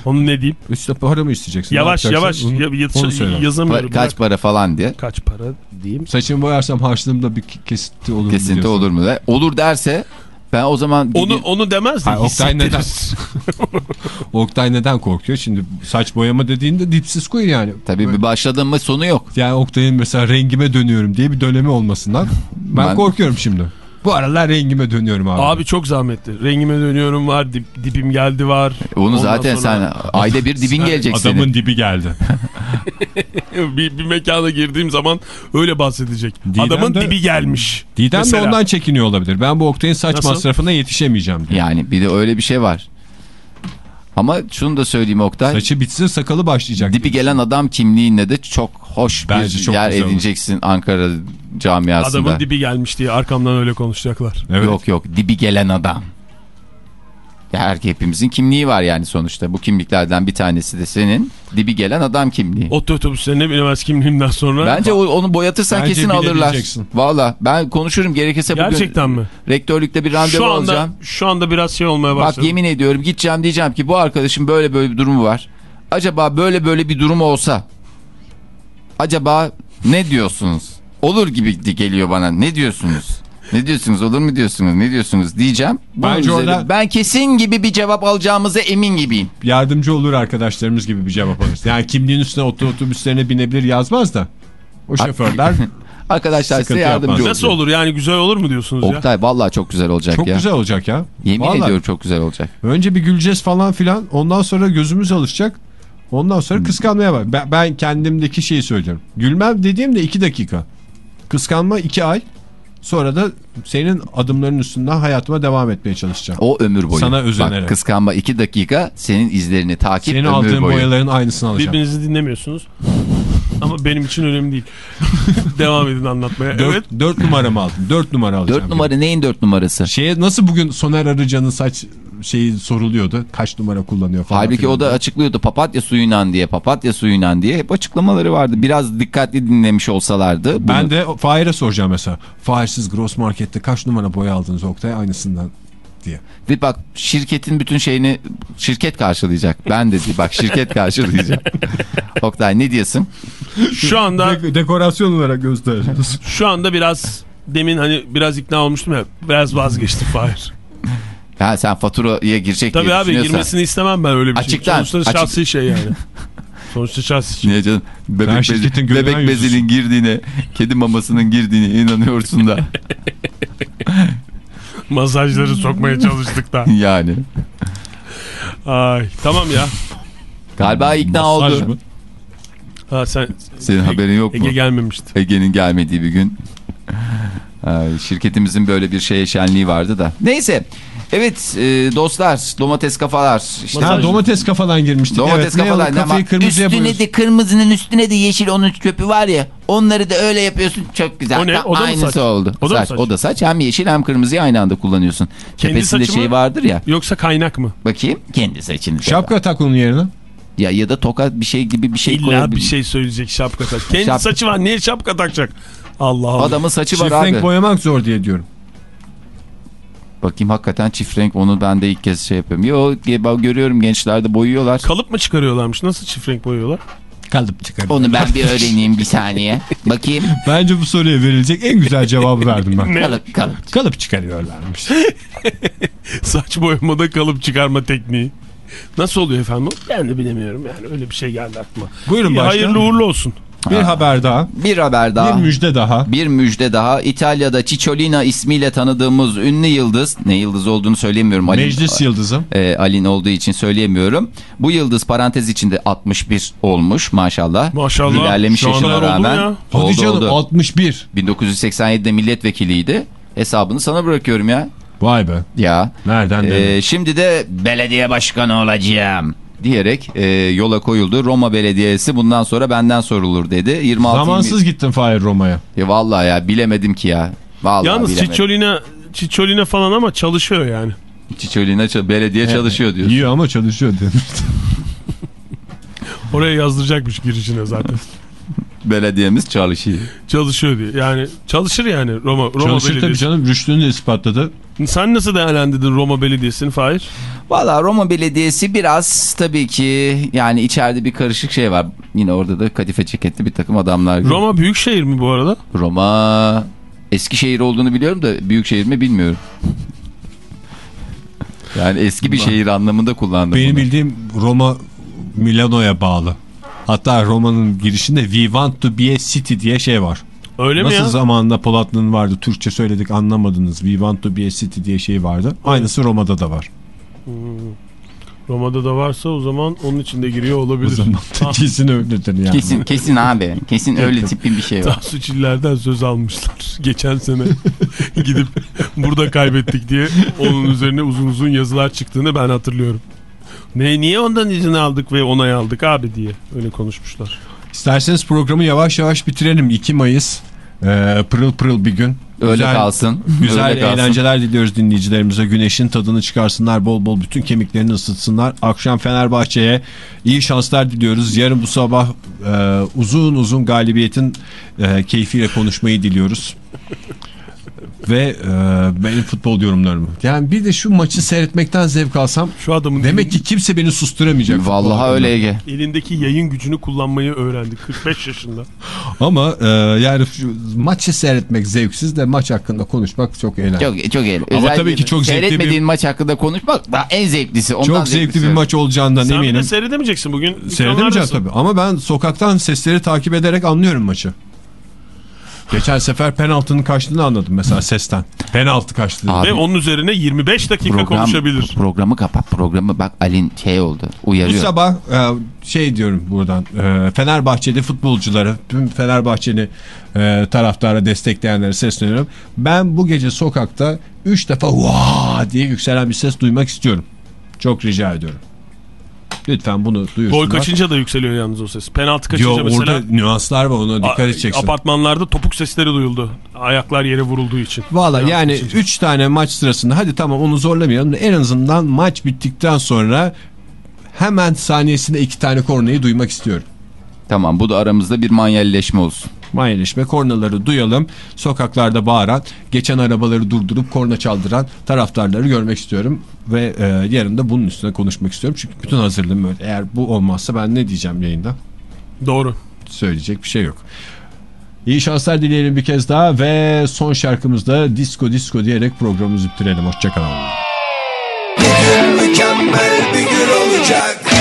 Onu ne diyeyim? Üstte para mı isteyeceksin? Yavaş yavaş ya, Onu ya, yazamıyorum. Pa- kaç para falan diye. kaç para diyeyim? Saçımı boyarsam harçlığımda bir kesinti olur mu Kesinti diyorsun. olur mu? de. Olur derse Ben o zaman Onu onu demez de Hayır, Oktay neden? [LAUGHS] Oktay neden korkuyor? Şimdi saç boyama dediğinde dipsiz kuyu yani. tabii bir başladın mı sonu yok. Yani Oktay'ın mesela rengime dönüyorum diye bir dönemi olmasından [LAUGHS] ben, Ben- korkuyorum şimdi. Bu aralar rengime dönüyorum abi. Abi çok zahmetli. Rengime dönüyorum var, dip, dipim geldi var. Onu Ondan zaten sonra sen [LAUGHS] ayda bir dibin gelecek Adamın senin. dibi geldi. [LAUGHS] bir, bir mekana girdiğim zaman öyle bahsedecek. Didem Adamın de- dibi gelmiş. Didem Mesela. de ondan çekiniyor olabilir. Ben bu Oktay'ın saç Nasıl? masrafına yetişemeyeceğim diye. Yani bir de öyle bir şey var. Ama şunu da söyleyeyim Oktay. Saçı bitse sakalı başlayacak. Dibi gelen adam kimliğinle de çok hoş Bence bir çok yer güzel olur. edineceksin Ankara camiasında. Adamın dibi gelmiş diye arkamdan öyle konuşacaklar. Evet. Yok yok dibi gelen adam. Ya her hepimizin kimliği var yani sonuçta. Bu kimliklerden bir tanesi de senin dibi gelen adam kimliği. Ot otobüslerine binemez kimliğimden sonra. Bence onu boyatırsan Bence kesin alırlar. Valla ben konuşurum gerekirse bugün Gerçekten mi? rektörlükte bir randevu Şu anda alacağım. şu anda biraz şey olmaya Bak başladı. yemin ediyorum gideceğim diyeceğim ki bu arkadaşın böyle böyle bir durumu var. Acaba böyle böyle bir durumu olsa acaba ne diyorsunuz? Olur gibi geliyor bana. Ne diyorsunuz? Ne diyorsunuz? Olur mu diyorsunuz? Ne diyorsunuz diyeceğim. Bunun Bence üzerine orada- Ben kesin gibi bir cevap alacağımıza emin gibiyim. Yardımcı olur arkadaşlarımız gibi bir cevap alırız. Yani kimliğin üstüne oto otobüslerine binebilir yazmaz da. O şoförler [LAUGHS] Arkadaşlar size Sıkıntı yardımcı yapmaz. olacak. Nasıl olur yani güzel olur mu diyorsunuz ya? Oktay vallahi çok güzel olacak çok ya. güzel olacak ya. Yemin Vallahi. ediyorum çok güzel olacak. Önce bir güleceğiz falan filan. Ondan sonra gözümüz alışacak. Ondan sonra kıskanmaya bak. Ben, ben kendimdeki şeyi söylüyorum. Gülmem dediğimde iki dakika. Kıskanma iki ay. Sonra da senin adımların üstünden hayatıma devam etmeye çalışacağım. O ömür boyu. Sana özenerek. Bak kıskanma iki dakika senin izlerini takip Senin ömür aldığın boyu. boyaların aynısını alacağım. Birbirinizi dinlemiyorsunuz. [LAUGHS] Ama benim için önemli değil. [LAUGHS] Devam edin anlatmaya. Dört, Evet. dört numaramı aldım. Dört numara alacağım. Dört numara neyin dört numarası? Şeye nasıl bugün Soner Arıcan'ın saç şeyi soruluyordu. Kaç numara kullanıyor falan. Halbuki filan o da açıklıyordu papatya suyuyla diye papatya suyuyla diye hep açıklamaları vardı. Biraz dikkatli dinlemiş olsalardı. bunu- Ben de Fahir'e soracağım mesela. Fahir siz Gross Market'te kaç numara boya aldınız Oktay aynısından diye. Ve bak şirketin bütün şeyini şirket karşılayacak. Ben de değil, bak şirket [LAUGHS] karşılayacak. Oktay ne diyorsun? Şu anda De- dekorasyon olarak gösteririz. şu anda biraz demin hani biraz ikna olmuştum ya. Biraz vazgeçtim Fahir. Ha, sen faturaya girecek Tabii diye abi girmesini istemem ben öyle bir Açıktan, şey. Sonuçta açık- şahsi şey yani. [LAUGHS] Sonuçta şahsi şey. Niye canım? Bebek, bezi- şirketin bebek bezinin girdiğine, kedi mamasının girdiğine inanıyorsun da. [LAUGHS] Masajları sokmaya çalıştık da. [LAUGHS] yani. Ay tamam ya. Galiba ikna Masaj oldu. mı? Ha sen Senin haberin yok mu? Ege gelmemişti. Ege'nin gelmediği bir gün. Ay, şirketimizin böyle bir şeye şenliği vardı da. Neyse. Evet e, dostlar domates kafalar. İşte Ha, domates kafadan girmiştik. Domates evet, kafayı ama üstüne boyuyorsun. de kırmızının üstüne de yeşil onun köpü var ya. Onları da öyle yapıyorsun çok güzel. O ne? O da Aynısı saç? oldu. O da saç, saç? O da saç. Hem yeşil hem kırmızıyı aynı anda kullanıyorsun. Kendi Tepesinde şey mı? vardır ya. Yoksa kaynak mı? Bakayım. Kendi saçını. Şapka tak onun yerine. Ya ya da toka bir şey gibi bir şey İlla koyabilir. bir şey söyleyecek şapka tak. Kendi Şap- saçı var niye şapka takacak? Allah Allah. Adamın saçı var Çift abi. renk boyamak zor diye diyorum. Bakayım hakikaten çift renk onu ben de ilk kez şey yapıyorum. Yo ben görüyorum gençlerde boyuyorlar. Kalıp mı çıkarıyorlarmış? Nasıl çift renk boyuyorlar? Kalıp çıkar. Onu ben bir öğreneyim bir saniye. Bakayım. [LAUGHS] Bence bu soruya verilecek en güzel cevabı verdim ben. [LAUGHS] Kalıp kalıp. Kalıp çıkarıyorlarmış. [LAUGHS] Saç boyamada kalıp çıkarma tekniği. Nasıl oluyor efendim? Ben de bilemiyorum yani öyle bir şey geldi aklıma. Buyurun İyi, hayırlı uğurlu olsun. Bir haber daha. Bir haber daha. Bir müjde daha. Bir müjde daha. İtalya'da Cicciolina ismiyle tanıdığımız ünlü yıldız. Ne yıldız olduğunu söyleyemiyorum. Alin, Meclis yıldızı. e, Alin olduğu için söyleyemiyorum. Bu yıldız parantez içinde 61 olmuş maşallah. Maşallah. İlerlemiş yaşına rağmen. ya? Hadi Oldu, canım oldu. 61. 1987'de milletvekiliydi. Hesabını sana bırakıyorum ya. Vay be. Ya. Nereden ee, şimdi de belediye başkanı olacağım diyerek e, yola koyuldu. Roma Belediyesi bundan sonra benden sorulur dedi. 26 Zamansız gittin Fahir Roma'ya. Ya vallahi ya bilemedim ki ya. Vallahi Yalnız bilemedim. Çiçolina, Çiçolina falan ama çalışıyor yani. Çiçolina belediye çalışıyor diyor. İyi ama çalışıyor demiş. [LAUGHS] Oraya yazdıracakmış girişine zaten. Belediyemiz çalışıyor. çalışıyor diye. Yani çalışır yani Roma, Roma Çalışır tabii Belediyesi. canım. Rüştünü de ispatladı. Sen nasıl değerlendirdin Roma Belediyesi'ni Fahir? Valla Roma Belediyesi biraz tabii ki yani içeride bir karışık şey var. Yine orada da kadife ceketli bir takım adamlar. Roma büyük şehir mi bu arada? Roma Eskişehir olduğunu biliyorum da Büyükşehir mi bilmiyorum. [LAUGHS] Yani eski bir şehir anlamında kullandım. Benim bunu. bildiğim Roma Milano'ya bağlı. Hatta Roma'nın girişinde We want to be a city diye şey var. Öyle mi Nasıl ya? zamanında Polatlı'nın vardı Türkçe söyledik anlamadınız. We want to be a city diye şey vardı. Aynısı Roma'da da var. Roma'da da varsa o zaman onun içinde giriyor O olabilir. zaman da [LAUGHS] kesin öyledir yani. Kesin kesin abi. Kesin öyle tipi bir şey var. Tansu Çiller'den söz almışlar. [LAUGHS] Geçen sene [LAUGHS] gidip burada kaybettik diye onun üzerine uzun uzun yazılar çıktığını ben hatırlıyorum. Ne niye ondan izin aldık ve onay aldık abi diye öyle konuşmuşlar. İsterseniz programı yavaş yavaş bitirelim. 2 Mayıs e, pırıl pırıl bir gün. Öyle Güzel- kalsın. [LAUGHS] Güzel öyle kalsın. eğlenceler diliyoruz dinleyicilerimize. Güneşin tadını çıkarsınlar. Bol bol bütün kemiklerini ısıtsınlar. Akşam Fenerbahçe'ye iyi şanslar diliyoruz. Yarın bu sabah e, uzun uzun galibiyetin e, keyfiyle konuşmayı diliyoruz. Ve e, benim futbol yorumlarımı. Yani bir de şu maçı seyretmekten zevk alsam Şu adamın demek ki kimse beni susturamayacak. Vallahi öyle Ege. elindeki yayın gücünü kullanmayı öğrendi 45 yaşında. Ama e, yani şu maçı seyretmek zevksiz de maç hakkında konuşmak çok eğlenceli. Çok çok eğlenceli. Ama Özellikle tabii ki çok zevkli Seyretmediğin bir- maç hakkında konuşmak daha en zevklisi. Ondan Çok zevkli bir maç olacağından Sen eminim. de seyredemeyeceksin bugün. Seyredemeyeceğim tabii ama ben sokaktan sesleri takip ederek anlıyorum maçı. Geçen sefer penaltının kaçtığını anladım mesela sesten. Penaltı kaçtı. Abi, Ve onun üzerine 25 dakika program, konuşabilir. Programı kapat. Programı bak Alin şey oldu. Bu Uyarıyor. sabah e, şey diyorum buradan e, Fenerbahçeli futbolcuları tüm Fenerbahçeli e, taraftara destekleyenlere sesleniyorum. Ben bu gece sokakta 3 defa vaa diye yükselen bir ses duymak istiyorum. Çok rica ediyorum. Lütfen bunu duyursunlar. Gol kaçınca da yükseliyor yalnız o ses. Penaltı kaçınca Yo, mesela. orada nüanslar var ona dikkat edeceksin. Apartmanlarda topuk sesleri duyuldu. Ayaklar yere vurulduğu için. Valla yani kaçınca. 3 tane maç sırasında hadi tamam onu zorlamayalım en azından maç bittikten sonra hemen saniyesinde 2 tane korneyi duymak istiyorum. Tamam bu da aramızda bir manyelleşme olsun. Manyeleşme kornaları duyalım. Sokaklarda bağıran, geçen arabaları durdurup korna çaldıran taraftarları görmek istiyorum. Ve e, yarın da bunun üstüne konuşmak istiyorum. Çünkü bütün hazırlığım öyle. Eğer bu olmazsa ben ne diyeceğim yayında? Doğru. Söyleyecek bir şey yok. İyi şanslar dileyelim bir kez daha ve son şarkımızda disco disco diyerek programımızı bitirelim. Hoşçakalın. Mükemmel bir gün olacak